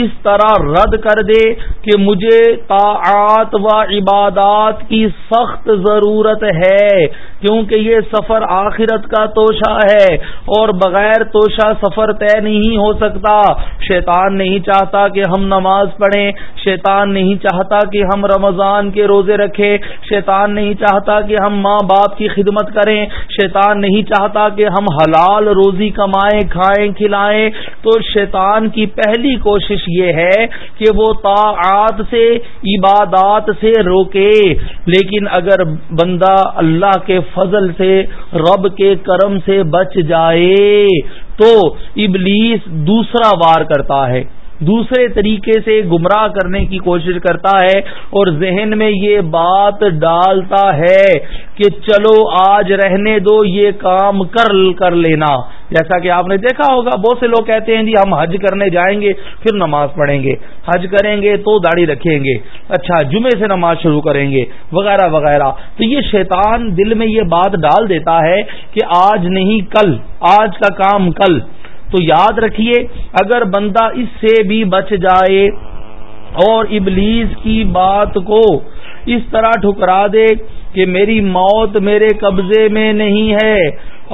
اس طرح رد کر دے کہ مجھے طاعات و عبادات کی سخت ضرورت ہے، کیونکہ یہ سفر آخرت کا توشہ ہے اور بغیر توشہ سفر طے نہیں ہو سکتا۔ شیطان نہیں چاہتا کہ ہم نماز پڑھیں، شیطان نہیں چاہتا کہ ہم رمضان کے روزے رکھیں، شیطان نہیں چاہتا کہ ہم ماں باپ کی خدمت کریں، شیطان نہیں چاہتا کہ ہم حلال روزی کمائیں کھائیں کھلائیں، تو شیطان کی پہلی کوشش یہ ہے کہ وہ طاعات سے، عبادات سے روکے۔ لیکن اگر بندہ اللہ کے فضل سے، رب کے کرم سے بچ جائے، تو ابلیس دوسرا وار کرتا ہے۔ دوسرے طریقے سے گمراہ کرنے کی کوشش کرتا ہے اور ذہن میں یہ بات ڈالتا ہے کہ چلو آج رہنے دو، یہ کام کر کر لینا۔ جیسا کہ آپ نے دیکھا ہوگا، بہت سے لوگ کہتے ہیں جی ہم حج کرنے جائیں گے، پھر نماز پڑھیں گے۔ حج کریں گے تو داڑھی رکھیں گے۔ اچھا جمعے سے نماز شروع کریں گے، وغیرہ وغیرہ۔ تو یہ شیطان دل میں یہ بات ڈال دیتا ہے کہ آج نہیں، کل۔ آج کا کام کل۔ تو یاد رکھیے، اگر بندہ اس سے بھی بچ جائے اور ابلیس کی بات کو اس طرح ٹھکرا دے کہ میری موت میرے قبضے میں نہیں ہے،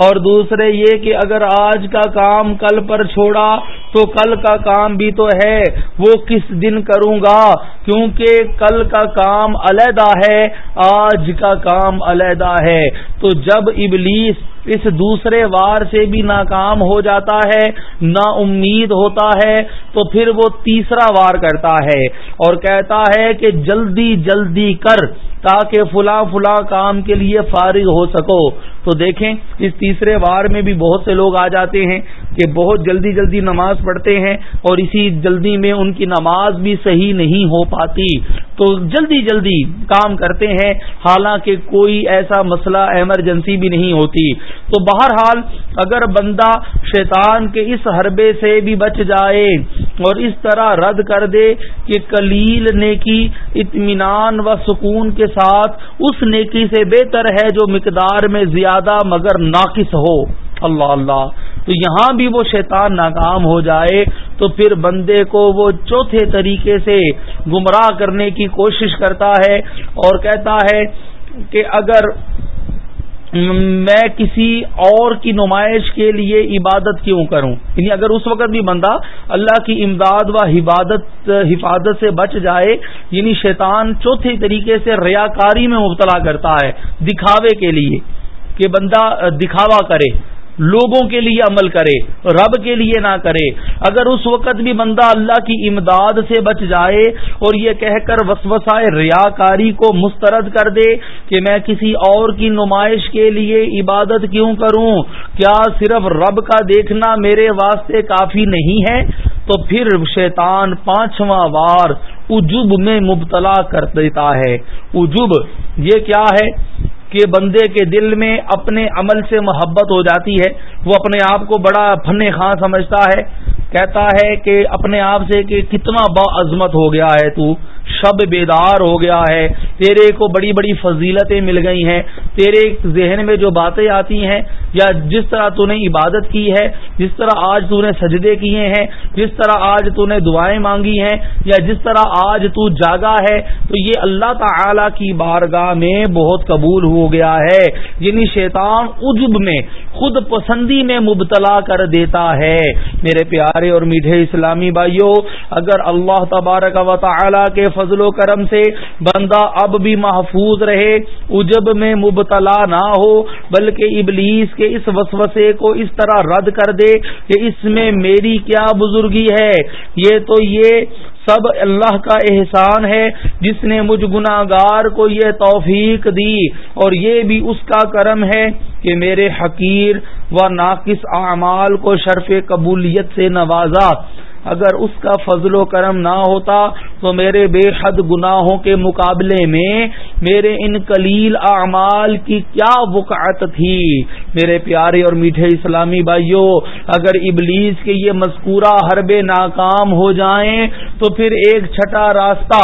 اور دوسرے یہ کہ اگر آج کا کام کل پر چھوڑا تو کل کا کام بھی تو ہے، وہ کس دن کروں گا؟ کیونکہ کل کا کام علیحدہ ہے، آج کا کام علیحدہ ہے۔ تو جب ابلیس اس دوسرے وار سے بھی ناکام ہو جاتا ہے، نا امید ہوتا ہے، تو پھر وہ تیسرا وار کرتا ہے اور کہتا ہے کہ جلدی جلدی کر تاکہ فلاں فلاں کام کے لیے فارغ ہو سکو۔ تو دیکھیں، اس تیسرے وار میں بھی بہت سے لوگ آ جاتے ہیں کہ بہت جلدی جلدی نماز پڑھتے ہیں اور اسی جلدی میں ان کی نماز بھی صحیح نہیں ہو پاتی۔ تو جلدی جلدی کام کرتے ہیں، حالانکہ کوئی ایسا مسئلہ ایمرجنسی بھی نہیں ہوتی۔ تو بہرحال اگر بندہ شیطان کے اس حربے سے بھی بچ جائے اور اس طرح رد کر دے کہ کلیل نیکی، اطمینان و سکون کے ساتھ اس نیکی سے بہتر ہے جو مقدار میں زیادہ مگر ناقص ہو۔ اللہ اللہ۔ تو یہاں بھی وہ شیطان ناکام ہو جائے تو پھر بندے کو وہ چوتھے طریقے سے گمراہ کرنے کی کوشش کرتا ہے اور کہتا ہے کہ اگر میں کسی اور کی نمائش کے لیے عبادت کیوں کروں؟ یعنی اگر اس وقت بھی بندہ اللہ کی امداد و حفاظت حفاظت سے بچ جائے یعنی شیطان چوتھے طریقے سے ریاکاری میں مبتلا کرتا ہے دکھاوے کے لیے کہ بندہ دکھاوا کرے۔ لوگوں کے لیے عمل کرے، رب کے لیے نہ کرے۔ اگر اس وقت بھی بندہ اللہ کی امداد سے بچ جائے اور یہ کہہ کر وسوسائے ریاکاری کو مسترد کر دے کہ میں کسی اور کی نمائش کے لیے عبادت کیوں کروں؟ کیا صرف رب کا دیکھنا میرے واسطے کافی نہیں ہے؟ تو پھر شیطان پانچواں وار اجب میں مبتلا کر دیتا ہے۔ اجب یہ کیا ہے؟ کہ بندے کے دل میں اپنے عمل سے محبت ہو جاتی ہے، وہ اپنے آپ کو بڑا فن خاں سمجھتا ہے، کہتا ہے کہ اپنے آپ سے کہ کتنا با عظمت ہو گیا ہے تو۔ شب بیدار ہو گیا ہے۔ تیرے کو بڑی بڑی فضیلتیں مل گئی ہیں۔ تیرے ذہن میں جو باتیں آتی ہیں، یا جس طرح تو نے عبادت کی ہے، جس طرح آج تو نے سجدے کیے ہیں، جس طرح آج تو نے دعائیں مانگی ہیں، یا جس طرح آج تو جاگا ہے، تو یہ اللہ تعالی کی بارگاہ میں بہت قبول ہو گیا ہے۔ یعنی شیطان عجب میں، خود پسندی میں مبتلا کر دیتا ہے۔ میرے پیارے اور میٹھے اسلامی بھائیوں اگر اللہ تبارک و تعالی کے فضل و کرم سے بندہ اب بھی محفوظ رہے اجب میں مبتلا نہ ہو، بلکہ ابلیس کے اس وسوسے کو اس طرح رد کر دے کہ اس میں میری کیا بزرگی ہے۔ یہ تو یہ سب اللہ کا احسان ہے، جس نے مجھ گناگار کو یہ توفیق دی۔ اور یہ بھی اس کا کرم ہے کہ میرے حقیر و ناقص اعمال کو شرف قبولیت سے نوازا۔ اگر اس کا فضل و کرم نہ ہوتا تو میرے بے حد گناہوں کے مقابلے میں میرے ان کلیل اعمال کی کیا وقعت تھی؟ میرے پیارے اور میٹھے اسلامی بھائیوں اگر ابلیس کے یہ مذکورہ حربے ناکام ہو جائیں تو پھر ایک چھٹا راستہ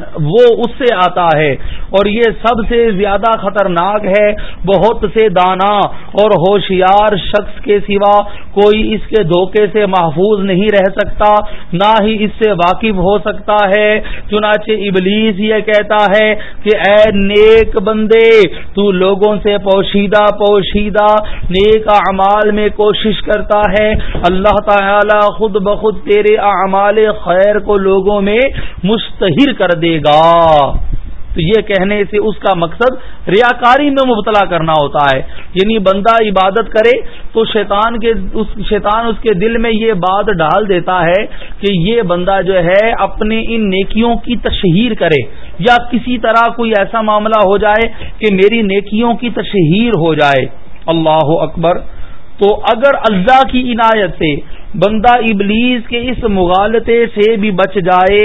وہ اس سے آتا ہے۔ اور یہ سب سے زیادہ خطرناک ہے، بہت سے دانا اور ہوشیار شخص کے سوا کوئی اس کے دھوکے سے محفوظ نہیں رہ سکتا، نہ ہی اس سے واقف ہو سکتا ہے۔ چنانچہ ابلیس یہ کہتا ہے کہ اے نیک بندے، تو لوگوں سے پوشیدہ پوشیدہ نیک اعمال میں کوشش کرتا ہے۔ اللہ تعالی خود بخود تیرے اعمال خیر کو لوگوں میں مستحر کر دے گا۔ تو یہ کہنے سے اس کا مقصد ریاکاری میں مبتلا کرنا ہوتا ہے۔ یعنی بندہ عبادت کرے تو شیطان کے اس، شیطان اس کے دل میں یہ بات ڈال دیتا ہے کہ یہ بندہ جو ہے اپنے ان نیکیوں کی تشہیر کرے۔ یا کسی طرح کوئی ایسا معاملہ ہو جائے کہ میری نیکیوں کی تشہیر ہو جائے۔ اللہ اکبر۔ تو اگر اللہ کی عنایت سے بندہ ابلیس کے اس مغالطے سے بھی بچ جائے،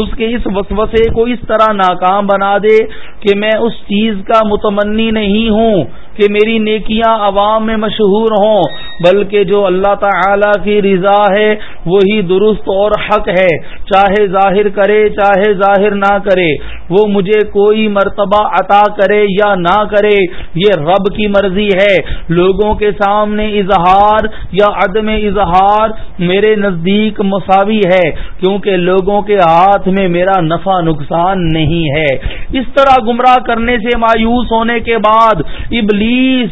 اس کے اس وسوسے کو اس طرح ناکام بنا دے کہ میں اس چیز کا متمنی نہیں ہوں کہ میری نیکیاں عوام میں مشہور ہوں، بلکہ جو اللہ تعالی کی رضا ہے، وہی درست اور حق ہے۔ چاہے ظاہر کرے، چاہے ظاہر نہ کرے، وہ مجھے کوئی مرتبہ عطا کرے یا نہ کرے، یہ رب کی مرضی ہے۔ لوگوں کے سامنے اظہار یا عدم اظہار میرے نزدیک مساوی ہے، کیونکہ لوگوں کے ہاتھ میں میرا نفع نقصان نہیں ہے۔ اس طرح گمراہ کرنے سے مایوس ہونے کے بعد ابلیس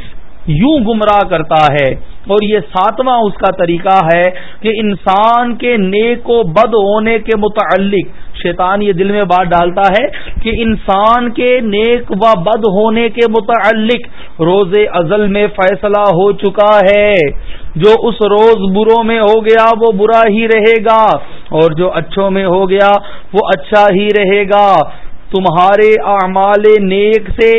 یوں گمراہ کرتا ہے۔ اور یہ ساتواں اس کا طریقہ ہے کہ انسان کے نیک و بد ہونے کے متعلق شیطان یہ دل میں بات ڈالتا ہے کہ انسان کے نیک و بد ہونے کے متعلق روز ازل میں فیصلہ ہو چکا ہے۔ جو اس روز بروں میں ہو گیا وہ برا ہی رہے گا، اور جو اچھوں میں ہو گیا وہ اچھا ہی رہے گا۔ تمہارے اعمال نیک سے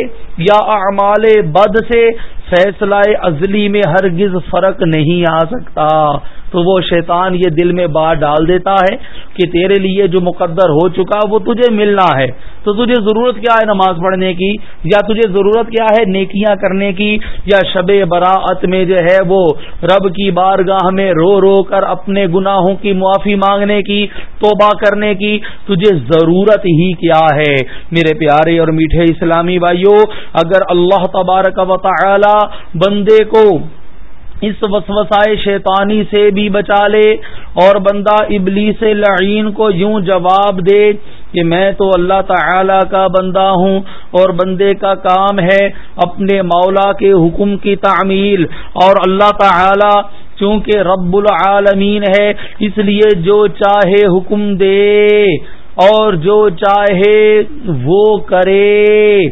یا اعمال بد سے فیصلہ ازلی میں ہرگز فرق نہیں آ سکتا۔ تو وہ شیطان یہ دل میں بات ڈال دیتا ہے کہ تیرے لیے جو مقدر ہو چکا وہ تجھے ملنا ہے۔ تو تجھے ضرورت کیا ہے نماز پڑھنے کی؟ یا تجھے ضرورت کیا ہے نیکیاں کرنے کی؟ یا شب براعت میں جو ہے وہ رب کی بارگاہ میں رو رو کر اپنے گناہوں کی معافی مانگنے کی، توبہ کرنے کی؟ تجھے ضرورت ہی کیا ہے۔ میرے پیارے اور میٹھے اسلامی بھائیوں اگر اللہ تبارک و تعالی بندے کو اس وسوسائے شیطانی سے بھی بچا لے اور بندہ ابلی سے لعین کو یوں جواب دے کہ میں تو اللہ تعالی کا بندہ ہوں اور بندے کا کام ہے اپنے مولا کے حکم کی تعمیل اور اللہ تعالی چونکہ رب العالمین ہے اس لیے جو چاہے حکم دے اور جو چاہے وہ کرے۔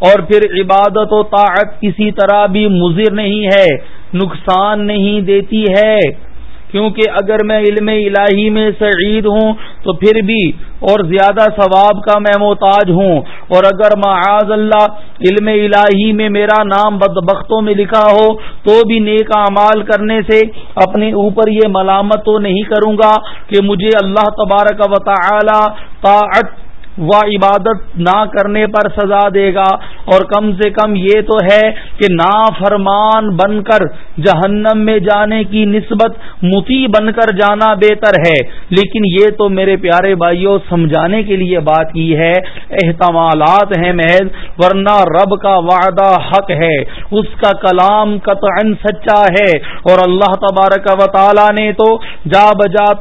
اور پھر عبادت و طاعت کسی طرح بھی مضر نہیں ہے، نقصان نہیں دیتی ہے۔ کیونکہ اگر میں علم الہی میں سعید ہوں تو پھر بھی اور زیادہ ثواب کا میں محتاج ہوں۔ اور اگر معاذ اللہ علم الہی میں میرا نام بدبختوں میں لکھا ہو تو بھی نیک اعمال کرنے سے اپنے اوپر یہ ملامت تو نہیں کروں گا کہ مجھے اللہ تبارک و تعالی طاعت وہ عبادت نہ کرنے پر سزا دے گا۔ اور کم سے کم یہ تو ہے کہ نا فرمان بن کر جہنم میں جانے کی نسبت متی بن کر جانا بہتر ہے۔ لیکن یہ تو میرے پیارے بھائیوں سمجھانے کے لیے بات کی ہے۔ احتمالات ہیں محض، ورنہ رب کا وعدہ حق ہے۔ اس کا کلام قطعا سچا ہے۔ اور اللہ تبارک و تعالی نے تو جا بجا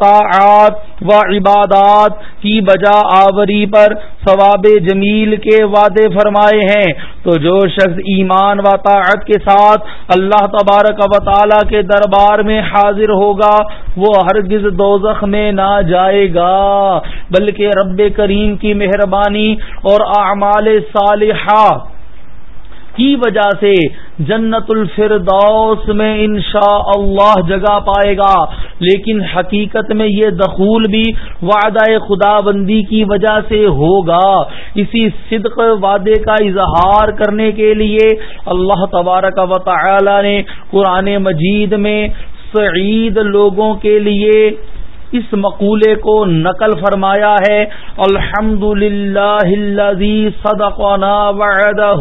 و عبادات کی بجا آوری پر ثواب جمیل کے وعدے فرمائے ہیں۔ تو جو شخص ایمان و طاعت کے ساتھ اللہ تبارک و تعالی کے دربار میں حاضر ہوگا، وہ ہرگز دوزخ میں نہ جائے گا۔ بلکہ رب کریم کی مہربانی اور اعمال صالحہ کی وجہ سے جنت الفردوس میں انشاء اللہ جگہ پائے گا۔ لیکن حقیقت میں یہ دخول بھی وعدہ خدا بندی کی وجہ سے ہوگا۔ اسی صدق وعدے کا اظہار کرنے کے لیے اللہ تبارک و تعالی نے قرآن مجید میں سعید لوگوں کے لیے اس مقولے کو نقل فرمایا ہے الحمد للہ صدقنا وعدہ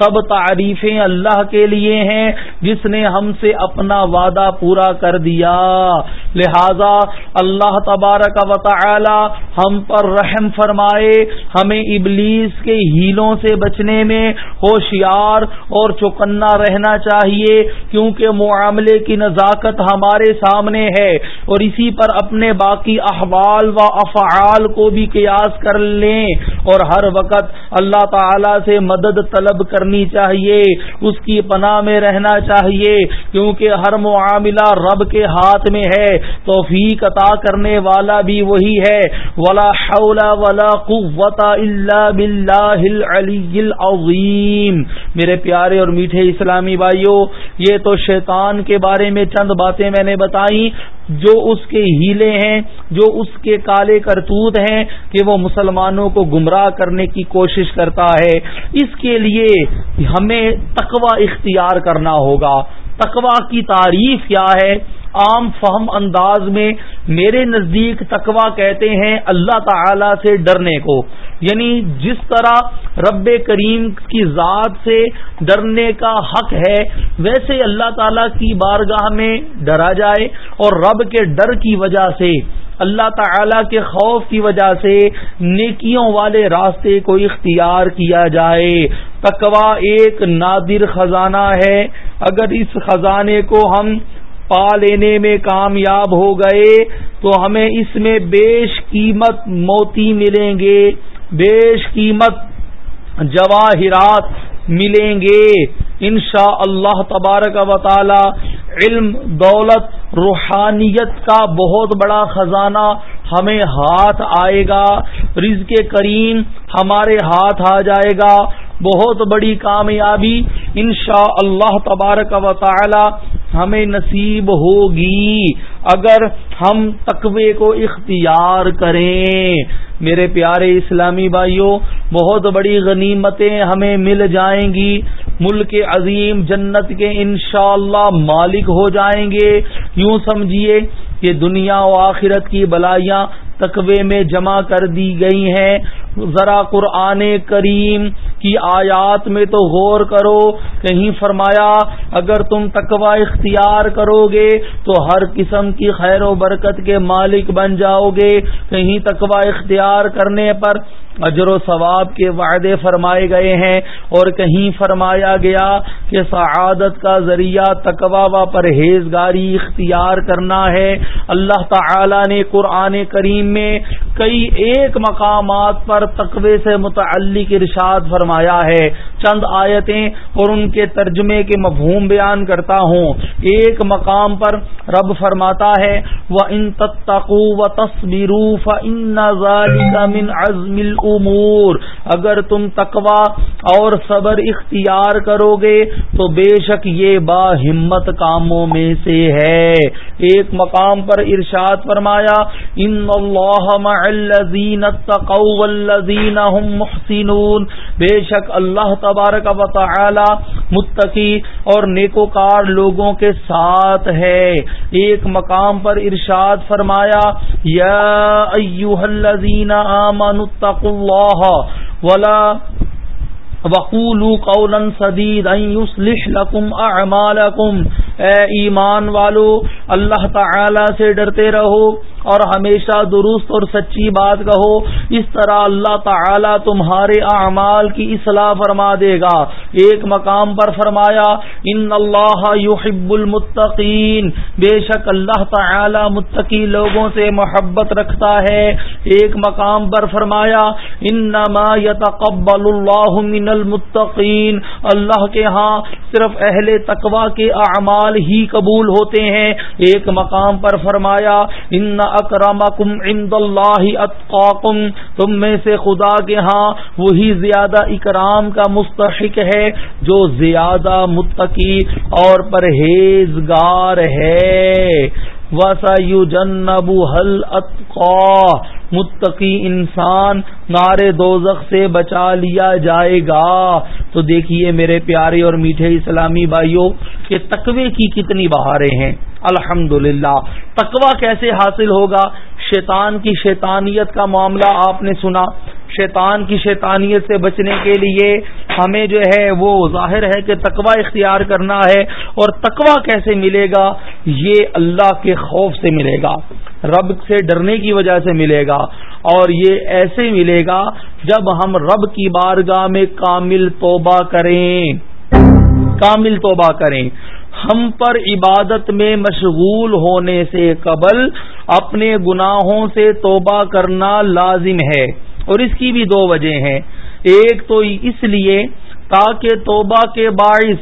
سب تعریفیں اللہ کے لیے ہیں، جس نے ہم سے اپنا وعدہ پورا کر دیا۔ لہذا اللہ تبارک و تعالی ہم پر رحم فرمائے، ہمیں ابلیس کے ہیلوں سے بچنے میں ہوشیار اور چوکنا رہنا چاہیے، کیونکہ معاملے کی نزاکت ہمارے سامنے ہے۔ اور اسی پر اپنے باقی احوال و افعال کو بھی قیاس کر لیں اور ہر وقت اللہ تعالی سے مدد طلب کرنی چاہیے، اس کی پناہ میں رہنا چاہیے، کیونکہ ہر معاملہ رب کے ہاتھ میں ہے، توفیق عطا کرنے والا بھی وہی ہے۔ ولا حول ولا قوت الا باللہ العلی العظیم۔ میرے پیارے اور میٹھے اسلامی بھائیوں یہ تو شیطان کے بارے میں چند باتیں میں نے بتائی جو اس کے ہیلے ہیں، جو اس کے کالے کرتوت ہیں کہ وہ مسلمانوں کو گمراہ کرنے کی کوشش کرتا ہے۔ اس کے لیے ہمیں تقوی اختیار کرنا ہوگا۔ تقوا کی تعریف کیا ہے؟ عام فہم انداز میں میرے نزدیک تقوا کہتے ہیں اللہ تعالی سے ڈرنے کو۔ یعنی جس طرح رب کریم کی ذات سے ڈرنے کا حق ہے، ویسے اللہ تعالی کی بارگاہ میں ڈرا جائے اور رب کے ڈر کی وجہ سے، اللہ تعالی کے خوف کی وجہ سے نیکیوں والے راستے کو اختیار کیا جائے۔ تقوا ایک نادر خزانہ ہے۔ اگر اس خزانے کو ہم پا لینے میں کامیاب ہو گئے تو ہمیں اس میں بیش قیمت موتی ملیں گے، بیش قیمت جواہرات ملیں گے۔ انشاء اللہ تبارک و تعالی علم، دولت، روحانیت کا بہت بڑا خزانہ ہمیں ہاتھ آئے گا۔ رزق کریم ہمارے ہاتھ آ جائے گا۔ بہت بڑی کامیابی انشاء اللہ تبارک و تعالی ہمیں نصیب ہوگی۔ اگر ہم تقوی کو اختیار کریں، میرے پیارے اسلامی بھائیوں بہت بڑی غنیمتیں ہمیں مل جائیں گی۔ ملک عظیم جنت کے انشاءاللہ مالک ہو جائیں گے۔ یوں سمجھیے کہ دنیا و آخرت کی بلائیاں تقوی میں جمع کر دی گئی ہیں۔ ذرا قرآن کریم کی آیات میں تو غور کرو، کہیں فرمایا، اگر تم تقوی اختیار کرو گے تو ہر قسم کی خیر و برکت کے مالک بن جاؤ گے کہیں تقوی اختیار کرنے پر اجر و ثواب کے وعدے فرمائے گئے ہیں اور کہیں فرمایا گیا کہ سعادت کا ذریعہ تقوا و پرہیزگاری اختیار کرنا ہے۔ اللہ تعالی نے قرآن کریم میں کئی ایک مقامات پر تقوی سے متعلق ارشاد فرمایا ہے۔ چند آیتیں اور ان کے ترجمے کے مفہوم بیان کرتا ہوں۔ ایک مقام پر رب فرماتا ہے وہ ان تتقو و تصویر من عزم الامور اگر تم تقوا اور صبر اختیار کرو گے تو بے شک یہ با ہمت کاموں میں سے ہے۔ ایک مقام پر ارشاد فرمایا، ان اللہ مع الذین اتقوا والذین هم محسنون بے شک اللہ تبارک و تعالی متقی اور نیکوکار لوگوں کے ساتھ ہے۔ ایک مقام پر ارشاد فرمایا، یا ایوہ الذین آمنوا اتقوا اللہ ولا وقولوا قولا سديدا يصلح لكم اعمالكم اے ایمان والو، اللہ تعالی سے ڈرتے رہو۔ اور ہمیشہ درست اور سچی بات کہو۔ اس طرح اللہ تعالی تمہارے اعمال کی اصلاح فرما دے گا۔ ایک مقام پر فرمایا، ان اللہ یحب المتقین بے شک اللہ تعالی متقی لوگوں سے محبت رکھتا ہے۔ ایک مقام پر فرمایا، انما يتقبل اللہ من المتقین اللہ کے ہاں صرف اہل تقوا کے اعمال ہی قبول ہوتے ہیں۔ ایک مقام پر فرمایا، ان اکرمکم عند اللہ اتقاکم، تم میں سے خدا کے ہاں وہی زیادہ اکرام کا مستحق ہے جو زیادہ متقی اور پرہیزگار ہے۔ وسا یو جنبو حل متقی انسان نارے دوزخ سے بچا لیا جائے گا۔ تو دیکھیے میرے پیارے اور میٹھے اسلامی بھائیوں، کہ تقوی کی کتنی بہاریں ہیں۔ الحمد للہ تقوی کیسے حاصل ہوگا؟ شیطان کی شیطانیت کا معاملہ آپ نے سنا۔ شیطان کی شیطانیت سے بچنے کے لیے ہمیں جو ہے وہ ظاہر ہے کہ تقوی اختیار کرنا ہے اور تقوی کیسے ملے گا؟ یہ اللہ کے خوف سے ملے گا، رب سے ڈرنے کی وجہ سے ملے گا اور یہ ایسے ملے گا جب ہم رب کی بارگاہ میں کامل توبہ کریں۔ کامل توبہ کریں۔ ہم پر عبادت میں مشغول ہونے سے قبل اپنے گناہوں سے توبہ کرنا لازم ہے۔ اور اس کی بھی دو وجہ ہیں۔ ایک تو اس لیے تاکہ توبہ کے باعث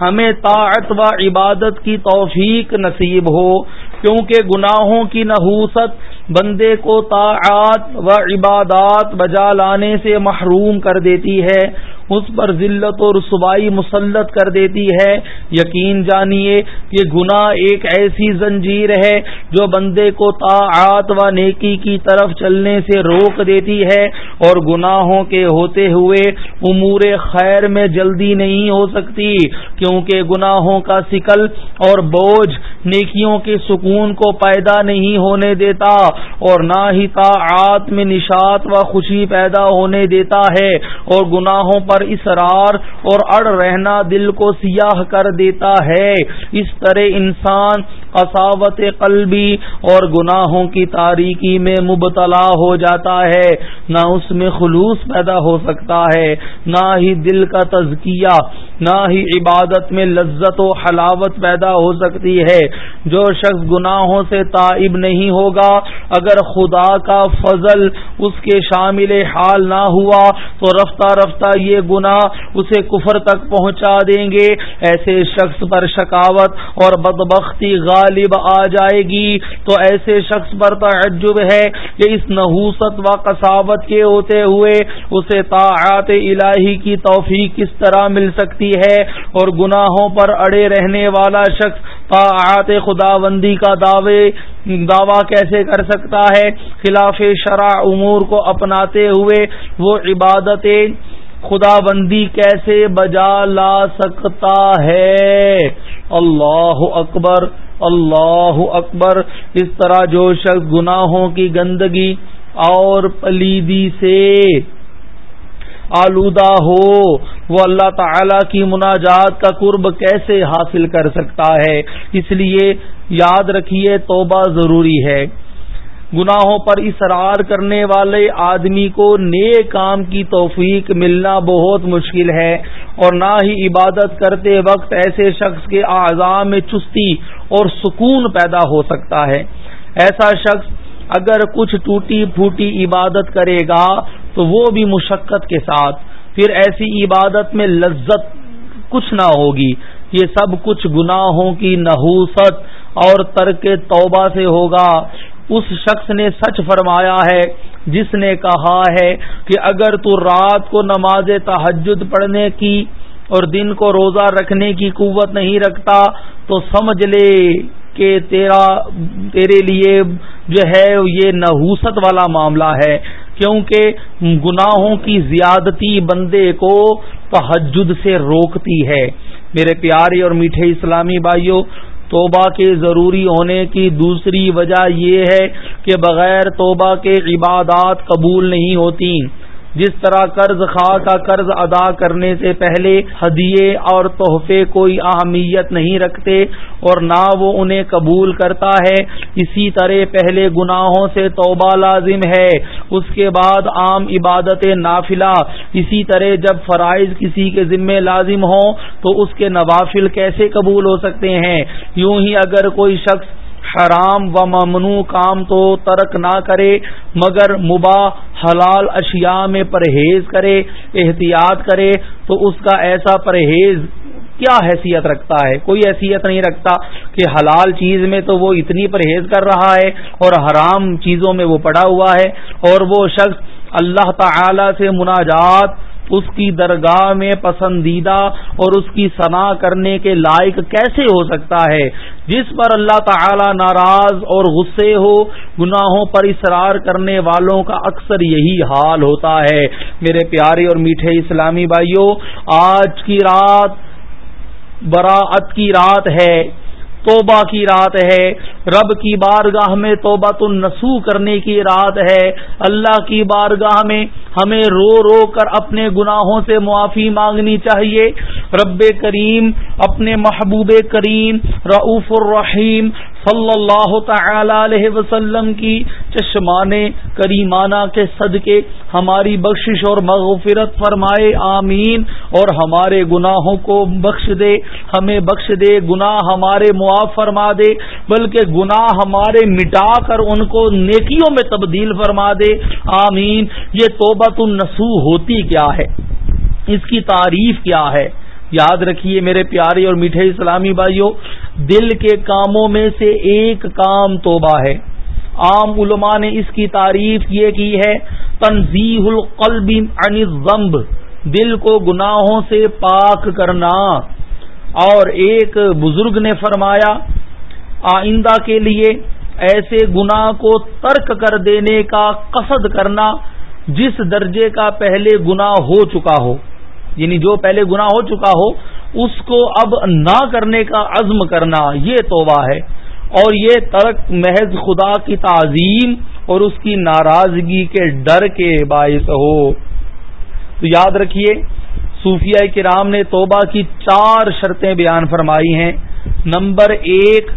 ہمیں طاعت و عبادت کی توفیق نصیب ہو، کیونکہ گناہوں کی نحوست بندے کو طاعات و عبادات بجا لانے سے محروم کر دیتی ہے، اس پر ذلت و رسوائی مسلط کر دیتی ہے۔ یقین جانیے کہ گناہ ایک ایسی زنجیر ہے جو بندے کو طاعات و نیکی کی طرف چلنے سے روک دیتی ہے اور گناہوں کے ہوتے ہوئے امور خیر میں جلدی نہیں ہو سکتی، کیونکہ گناہوں کا سکل اور بوجھ نیکیوں کے سکون کو پیدا نہیں ہونے دیتا۔ اور نہ ہی طاعات میں نشاط و خوشی پیدا ہونے دیتا ہے اور گناہوں پر پر اسرار اور اڑ رہنا دل کو سیاہ کر دیتا ہے۔ اس طرح انسان قصاوت قلبی اور گناہوں کی تاریکی میں مبتلا ہو جاتا ہے۔ نہ اس میں خلوص پیدا ہو سکتا ہے، نہ ہی دل کا تزکیہ، نہ ہی عبادت میں لذت و حلاوت پیدا ہو سکتی ہے۔ جو شخص گناہوں سے تائب نہیں ہوگا، اگر خدا کا فضل اس کے شامل حال نہ ہوا، تو رفتہ رفتہ یہ گنا اسے کفر تک پہنچا دیں گے۔ ایسے شخص پر شکاوت اور بدبختی غالب آ جائے گی تو ایسے شخص پر تعجب ہے کہ اس نحوست و کساوت کے ہوتے ہوئے اسے طاعات الہی کی توفیق کس طرح مل سکتی ہے۔ اور گناہوں پر اڑے رہنے والا شخص طاعات خدا بندی کا دعوے، دعویٰ کیسے کر سکتا ہے؟ خلاف شرع امور کو اپناتے ہوئے وہ عبادتیں خدا بندی کیسے بجا لا سکتا ہے؟ اللہ اکبر۔ اللہ اکبر اس طرح جو شخص گناہوں کی گندگی اور پلیدی سے آلودہ ہو، وہ اللہ تعالی کی مناجات کا قرب کیسے حاصل کر سکتا ہے؟ اس لیے یاد رکھیے توبہ ضروری ہے۔ گناہوں پر اصرار کرنے والے آدمی کو نئے کام کی توفیق ملنا بہت مشکل ہے اور نہ ہی عبادت کرتے وقت ایسے شخص کے اعضاء میں چستی اور سکون پیدا ہو سکتا ہے۔ ایسا شخص اگر کچھ ٹوٹی پھوٹی عبادت کرے گا تو وہ بھی مشقت کے ساتھ۔ پھر ایسی عبادت میں لذت کچھ نہ ہوگی۔ یہ سب کچھ گناہوں کی نحوست اور ترک توبہ سے ہوگا۔ اس شخص نے سچ فرمایا ہے، جس نے کہا ہے کہ اگر تو رات کو نماز تحجد پڑھنے کی اور دن کو روزہ رکھنے کی قوت نہیں رکھتا، تو سمجھ لے کہ تیرا، تیرے لیے جو ہے یہ نحوست والا معاملہ ہے۔ کیونکہ گناہوں کی زیادتی بندے کو تحجد سے روکتی ہے۔ میرے پیارے اور میٹھے اسلامی بھائیوں توبہ کے ضروری ہونے کی دوسری وجہ یہ ہے کہ بغیر توبہ کے عبادات قبول نہیں ہوتی۔ جس طرح قرض خواہ کا قرض ادا کرنے سے پہلے ہدیے اور تحفے کوئی اہمیت نہیں رکھتے اور نہ وہ انہیں قبول کرتا ہے۔ اسی طرح پہلے گناہوں سے توبہ لازم ہے، اس کے بعد عام عبادت نافلہ۔ اسی طرح جب فرائض کسی کے ذمے لازم ہوں تو اس کے نوافل کیسے قبول ہو سکتے ہیں؟ یوں ہی اگر کوئی شخص حرام و ممنوع کام تو ترک نہ کرے، مگر مباح حلال اشیاء میں پرہیز کرے، احتیاط کرے، تو اس کا ایسا پرہیز کیا حیثیت رکھتا ہے؟ کوئی حیثیت نہیں رکھتا کہ حلال چیز میں تو وہ اتنی پرہیز کر رہا ہے اور حرام چیزوں میں وہ پڑا ہوا ہے اور وہ شخص اللہ تعالی سے مناجات اس کی درگاہ میں پسندیدہ اور اس کی صنع کرنے کے لائق کیسے ہو سکتا ہے؟ جس پر اللہ تعالی ناراض اور غصے ہو، گناہوں پر اصرار کرنے والوں کا اکثر یہی حال ہوتا ہے۔ میرے پیارے اور میٹھے اسلامی بھائیوں، آج کی رات، براعت کی رات ہے۔ توبہ کی رات ہے۔ رب کی بارگاہ میں توبہ تو نسو کرنے کی رات ہے۔ اللہ کی بارگاہ میں ہمیں رو رو کر اپنے گناہوں سے معافی مانگنی چاہیے۔ رب کریم، اپنے محبوب کریم رعف الرحیم صلی اللہ تعالی علیہ وسلم کی چشمان کریمانہ کے صدقے ہماری بخشش اور مغفرت فرمائے، آمین۔ اور ہمارے گناہوں کو بخش دے، ہمیں بخش دے، گناہ ہمارے معاف فرما دے، بلکہ گناہ ہمارے مٹا کر ان کو نیکیوں میں تبدیل فرما دے۔ آمین۔ یہ توبہ النسو ہوتی کیا ہے؟ اس کی تعریف کیا ہے؟ یاد رکھیے میرے پیارے اور میٹھے اسلامی بھائیوں دل کے کاموں میں سے ایک کام توبہ ہے۔ عام علماء نے اس کی تعریف یہ کی ہے تنظیح القلب عن الذنب، دل کو گناہوں سے پاک کرنا۔ اور ایک بزرگ نے فرمایا، آئندہ کے لیے ایسے گناہ کو ترک کر دینے کا قصد کرنا جس درجے کا پہلے گناہ ہو چکا ہو۔ یعنی جو پہلے گنا ہو چکا ہو، اس کو اب نہ کرنے کا عزم کرنا یہ توبہ ہے۔ اور یہ ترک محض خدا کی تعظیم اور اس کی ناراضگی کے ڈر کے باعث ہو۔ تو یاد رکھیے صوفیہ کرام نے توبہ کی چار شرطیں بیان فرمائی ہیں۔ نمبر ایک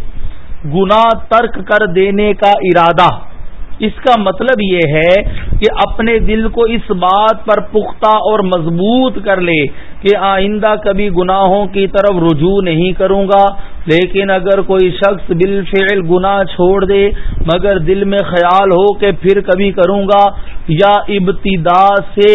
گنا ترک کر دینے کا ارادہ۔ اس کا مطلب یہ ہے کہ اپنے دل کو اس بات پر پختہ اور مضبوط کر لے کہ آئندہ کبھی گناہوں کی طرف رجوع نہیں کروں گا، لیکن اگر کوئی شخص بالفعل گناہ چھوڑ دے، مگر دل میں خیال ہو کہ پھر کبھی کروں گا، یا ابتدا سے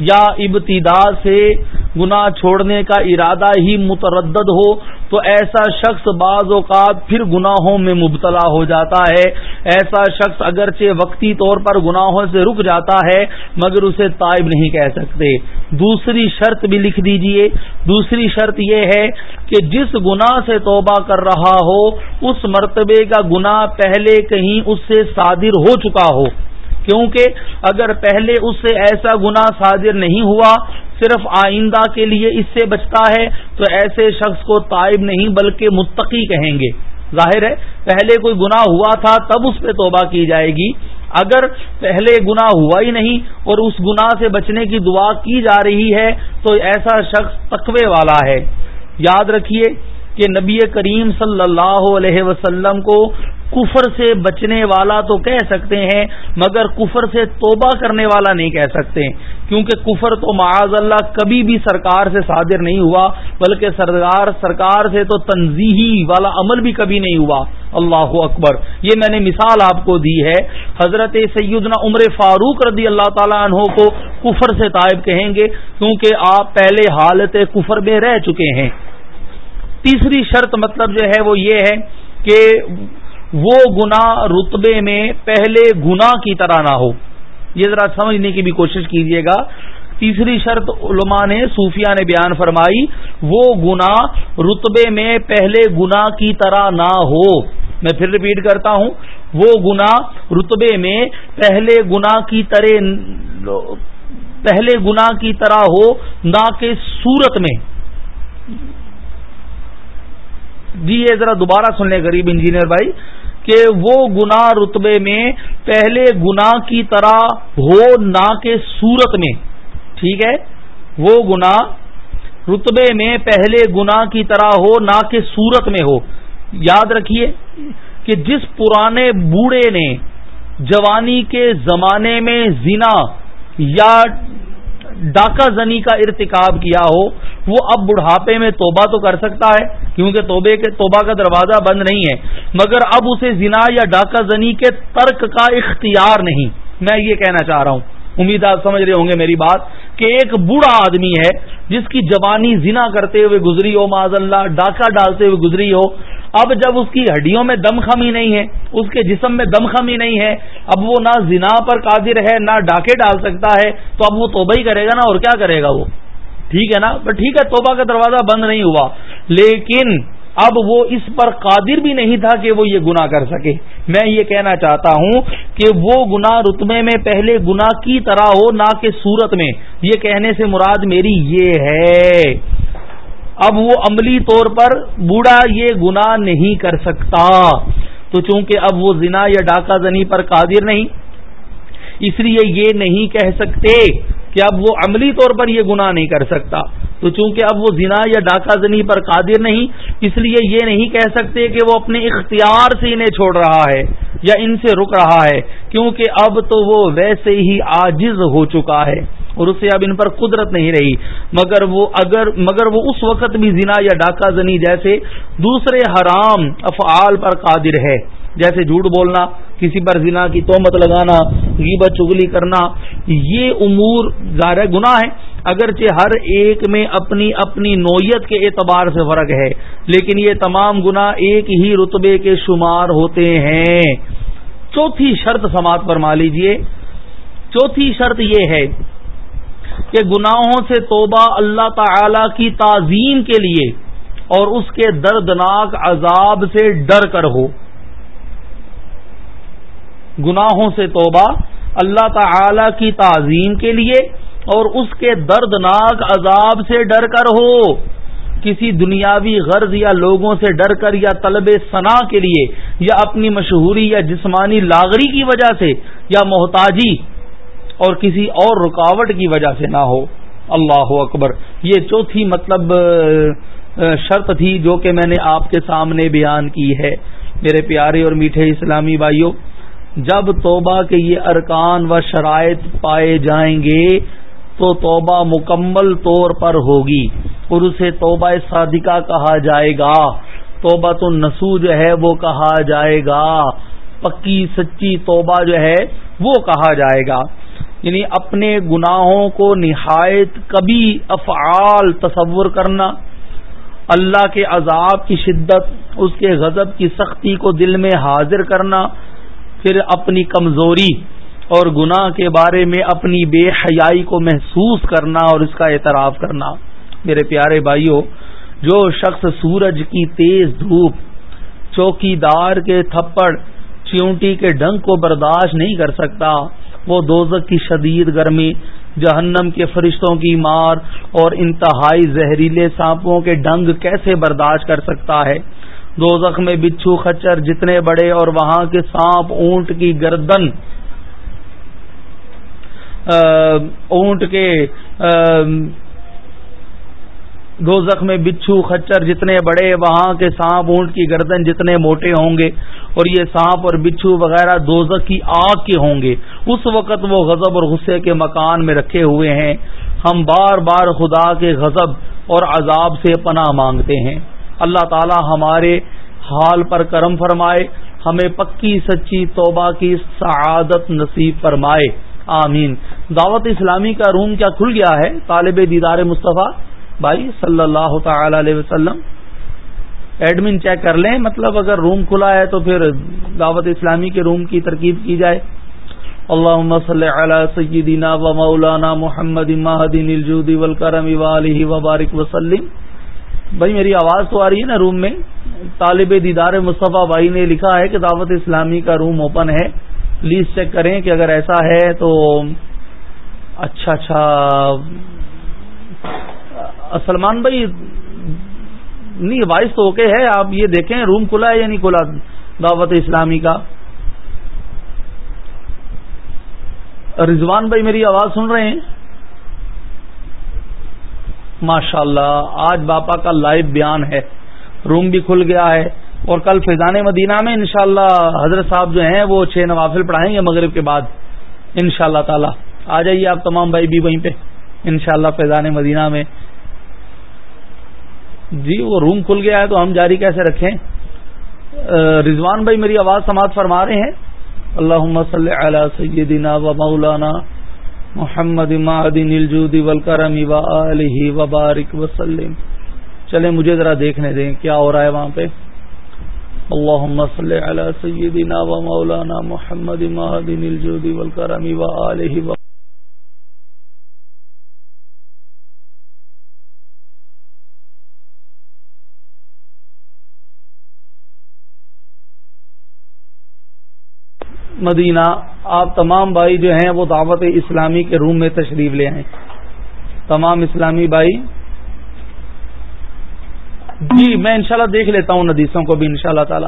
یا ابتدا سے گناہ چھوڑنے کا ارادہ ہی متردد ہو تو ایسا شخص بعض اوقات پھر گناہوں میں مبتلا ہو جاتا ہے۔ ایسا شخص اگرچہ وقتی طور پر گناہوں سے رک جاتا ہے، مگر اسے تائب نہیں کہہ سکتے۔ دوسری شرط بھی لکھ دیجیے۔ دوسری شرط یہ ہے کہ جس گناہ سے توبہ کر رہا ہو، اس مرتبے کا گناہ پہلے کہیں اس سے صادر ہو چکا ہو۔ کیونکہ اگر پہلے اس سے ایسا گنا صادر نہیں ہوا، صرف آئندہ کے لیے اس سے بچتا ہے، تو ایسے شخص کو تائب نہیں، بلکہ متقی کہیں گے۔ ظاہر ہے، پہلے کوئی گنا ہوا تھا، تب اس پہ توبہ کی جائے گی۔ اگر پہلے گنا ہوا ہی نہیں اور اس گنا سے بچنے کی دعا کی جا رہی ہے، تو ایسا شخص تقوی والا ہے۔ یاد رکھیے کہ نبی کریم صلی اللہ علیہ وسلم کو کفر سے بچنے والا تو کہہ سکتے ہیں، مگر کفر سے توبہ کرنے والا نہیں کہہ سکتے۔ کیونکہ کفر تو معاذ اللہ کبھی بھی سرکار سے صادر نہیں ہوا، بلکہ سرکار سرکار سے تو تنظیحی والا عمل بھی کبھی نہیں ہوا۔ اللہ اکبر۔ یہ میں نے مثال آپ کو دی ہے۔ حضرت سیدنا عمر فاروق رضی اللہ تعالیٰ عنہ کو کفر سے طائب کہیں گے، کیونکہ آپ پہلے حالت کفر میں رہ چکے ہیں۔ تیسری شرط مطلب جو ہے وہ یہ ہے کہ وہ گنا رتبے میں پہلے گنا کی طرح نہ ہو۔ یہ ذرا سمجھنے کی بھی کوشش کیجیے گا۔ تیسری شرط علماء نے صوفیہ نے بیان فرمائی، وہ گنا رتبے میں پہلے گنا کی طرح نہ ہو۔ میں پھر ریپیٹ کرتا ہوں، وہ گنا رتبے میں پہلے گنا کی طرح پہلے گنا کی طرح ہو، نہ کہ صورت میں۔ جی یہ ذرا دوبارہ سن لیں غریب انجینئر بھائی، کہ وہ گنا رتبے میں پہلے گنا کی طرح ہو نہ کہ صورت میں۔ ٹھیک ہے؟ وہ گنا رتبے میں پہلے گنا کی طرح ہو نہ کہ صورت میں ہو۔ یاد رکھیے کہ جس پرانے بوڑھے نے جوانی کے زمانے میں زنا یا ڈاکہ زنی کا ارتکاب کیا ہو، وہ اب بڑھاپے میں توبہ تو کر سکتا ہے، کیونکہ توبے کے توبہ کا دروازہ بند نہیں ہے۔ مگر اب اسے زنا یا ڈاکہ زنی کے ترک کا اختیار نہیں۔ میں یہ کہنا چاہ رہا ہوں۔ امید آپ سمجھ رہے ہوں گے میری بات کہ ایک بوڑھا آدمی ہے جس کی جوانی زنا کرتے ہوئے گزری ہو معذ اللہ ڈاکہ ڈالتے ہوئے گزری ہو اب جب اس کی ہڈیوں میں دم خمی نہیں ہے، اس کے جسم میں دم خمی نہیں ہے، اب وہ نہ زنا پر قادر ہے، نہ ڈاکے ڈال سکتا ہے، تو اب وہ توبہ ہی کرے گا نا، اور کیا کرے گا وہ؟ ٹھیک ہے نا؟ ٹھیک ہے، توبہ کا دروازہ بند نہیں ہوا۔ لیکن اب وہ اس پر قادر بھی نہیں تھا کہ وہ یہ گنا کر سکے۔ میں یہ کہنا چاہتا ہوں کہ وہ گنا رتبے میں پہلے گنا کی طرح ہو، نہ کہ صورت میں۔ یہ کہنے سے مراد میری یہ ہے۔ اب وہ عملی طور پر بوڑھا یہ گنا نہیں کر سکتا۔ تو چونکہ اب وہ زنا یا ڈاکہ زنی پر قادر نہیں، اس لیے یہ نہیں کہہ سکتے کہ اب وہ عملی طور پر یہ گناہ نہیں کر سکتا۔ تو چونکہ اب وہ زنا یا ڈاکہ زنی پر قادر نہیں، اس لیے یہ نہیں کہہ سکتے کہ وہ اپنے اختیار سے انہیں چھوڑ رہا ہے یا ان سے رک رہا ہے، کیونکہ اب تو وہ ویسے ہی آجز ہو چکا ہے اور اسے اب ان پر قدرت نہیں رہی۔ مگر وہ اگر، مگر وہ اس وقت بھی زنا یا ڈاکہ زنی جیسے دوسرے حرام افعال پر قادر ہے۔ جیسے جھوٹ بولنا، کسی پر زنا کی تومت لگانا، غیبت چگلی کرنا، یہ امور ظاہر گناہ ہے اگرچہ ہر ایک میں اپنی اپنی نوعیت کے اعتبار سے فرق ہے، لیکن یہ تمام گناہ ایک ہی رتبے کے شمار ہوتے ہیں۔ چوتھی شرط سماعت فرما لیجیے۔ چوتھی شرط یہ ہے کہ گناہوں سے توبہ اللہ تعالی کی تعظیم کے لیے اور اس کے دردناک عذاب سے ڈر کر ہو۔ گناہوں سے توبہ اللہ تعالی کی تعظیم کے لیے اور اس کے دردناک عذاب سے ڈر کر ہو۔ کسی دنیاوی غرض یا لوگوں سے ڈر کر یا طلب ثنا کے لیے یا اپنی مشہوری یا جسمانی لاغری کی وجہ سے یا محتاجی اور کسی اور رکاوٹ کی وجہ سے نہ ہو۔ اللہ اکبر۔ یہ چوتھی مطلب شرط تھی جو کہ میں نے آپ کے سامنے بیان کی ہے۔ میرے پیارے اور میٹھے اسلامی بھائیوں جب توبہ کے یہ ارکان و شرائط پائے جائیں گے تو توبہ مکمل طور پر ہوگی اور اسے توبہ صادقہ کہا جائے گا۔ توبہ تو نسو جو ہے، وہ کہا جائے گا۔ پکی، سچی توبہ جو ہے، وہ کہا جائے گا۔ یعنی اپنے گناہوں کو نہایت کبھی افعال تصور کرنا، اللہ کے عذاب کی شدت، اس کے غضب کی سختی کو دل میں حاضر کرنا، پھر اپنی کمزوری اور گناہ کے بارے میں اپنی بے حیائی کو محسوس کرنا اور اس کا اعتراف کرنا۔ میرے پیارے بھائیوں جو شخص سورج کی تیز دھوپ چوکی دار کے تھپڑ، چیونٹی کے ڈنگ کو برداشت نہیں کر سکتا، وہ دوزک کی شدید گرمی، جہنم کے فرشتوں کی مار اور انتہائی زہریلے سانپوں کے ڈنگ کیسے برداشت کر سکتا ہے؟ دو میں بچھو خچر جتنے بڑے اور وہاں کے سانپ اونٹ کی گردن اونٹ کے دو زخ میں بچھو، خچر جتنے بڑے، وہاں کے سانپ، اونٹ کی گردن جتنے موٹے ہوں گے، اور یہ سانپ اور بچھو وغیرہ دو کی آگ کے ہوں گے۔ اس وقت وہ غضب اور غصے کے مکان میں رکھے ہوئے ہیں۔ ہم بار بار خدا کے غضب اور عذاب سے پناہ مانگتے ہیں۔ اللہ تعالی ہمارے حال پر کرم فرمائے، ہمیں پکی سچی توبہ کی سعادت نصیب فرمائے۔ آمین۔ دعوت اسلامی کا روم کیا کھل گیا ہے؟ طالب دیدار مصطفیٰ بھائی صلی اللہ تعالی علیہ وسلم۔ ایڈمن چیک کر لیں مطلب اگر روم کھلا ہے تو پھر دعوت اسلامی کے روم کی ترکیب کی جائے۔ اللہ صلی علی سیدنا و مولانا محمد مہدین الجودی والکرم و وبارک وسلم۔ بھائی میری آواز تو آ رہی ہے نا روم میں؟ طالب دیدار مصطفیٰ بھائی نے لکھا ہے کہ دعوت اسلامی کا روم اوپن ہے۔ پلیز چیک کریں کہ اگر ایسا ہے تو اچھا اچھا سلمان بھائی، نہیں، وائس تو اوکے ہے، آپ یہ دیکھیں، روم کھلا ہے یا نہیں کھلا؟ دعوت اسلامی کا۔ رضوان بھائی میری آواز سن رہے ہیں؟ ماشاء اللہ آج باپا کا لائیو بیان ہے۔ روم بھی کھل گیا ہے۔ اور کل فیضان مدینہ میں انشاءاللہ حضرت صاحب جو ہیں وہ چھ نوافل پڑھائیں گے مغرب کے بعد ان شاء اللہ تعالی۔ آ جائیے آپ تمام بھائی بھی وہیں پہ۔ انشاءاللہ فیضان مدینہ میں۔ جی وہ روم کھل گیا ہے تو ہم جاری کیسے رکھیں؟ رضوان بھائی میری آواز سماعت فرما رہے ہیں۔ اللہ صلی علی سیدنا و مولانا محمد معدن الجود والکرم و وبارک وسلم چلیں مجھے ذرا دیکھنے دیں، کیا ہو رہا ہے وہاں پہ؟ اللهم صل على سيدنا ومولانا محمد معدن الجود والكرم وآله و مدینہ، آپ تمام بھائی جو ہیں، وہ دعوت اسلامی کے روم میں تشریف لے آئیں۔ تمام اسلامی بھائی جی میں انشاءاللہ دیکھ لیتا ہوں ندیسوں کو بھی انشاءاللہ تعالی۔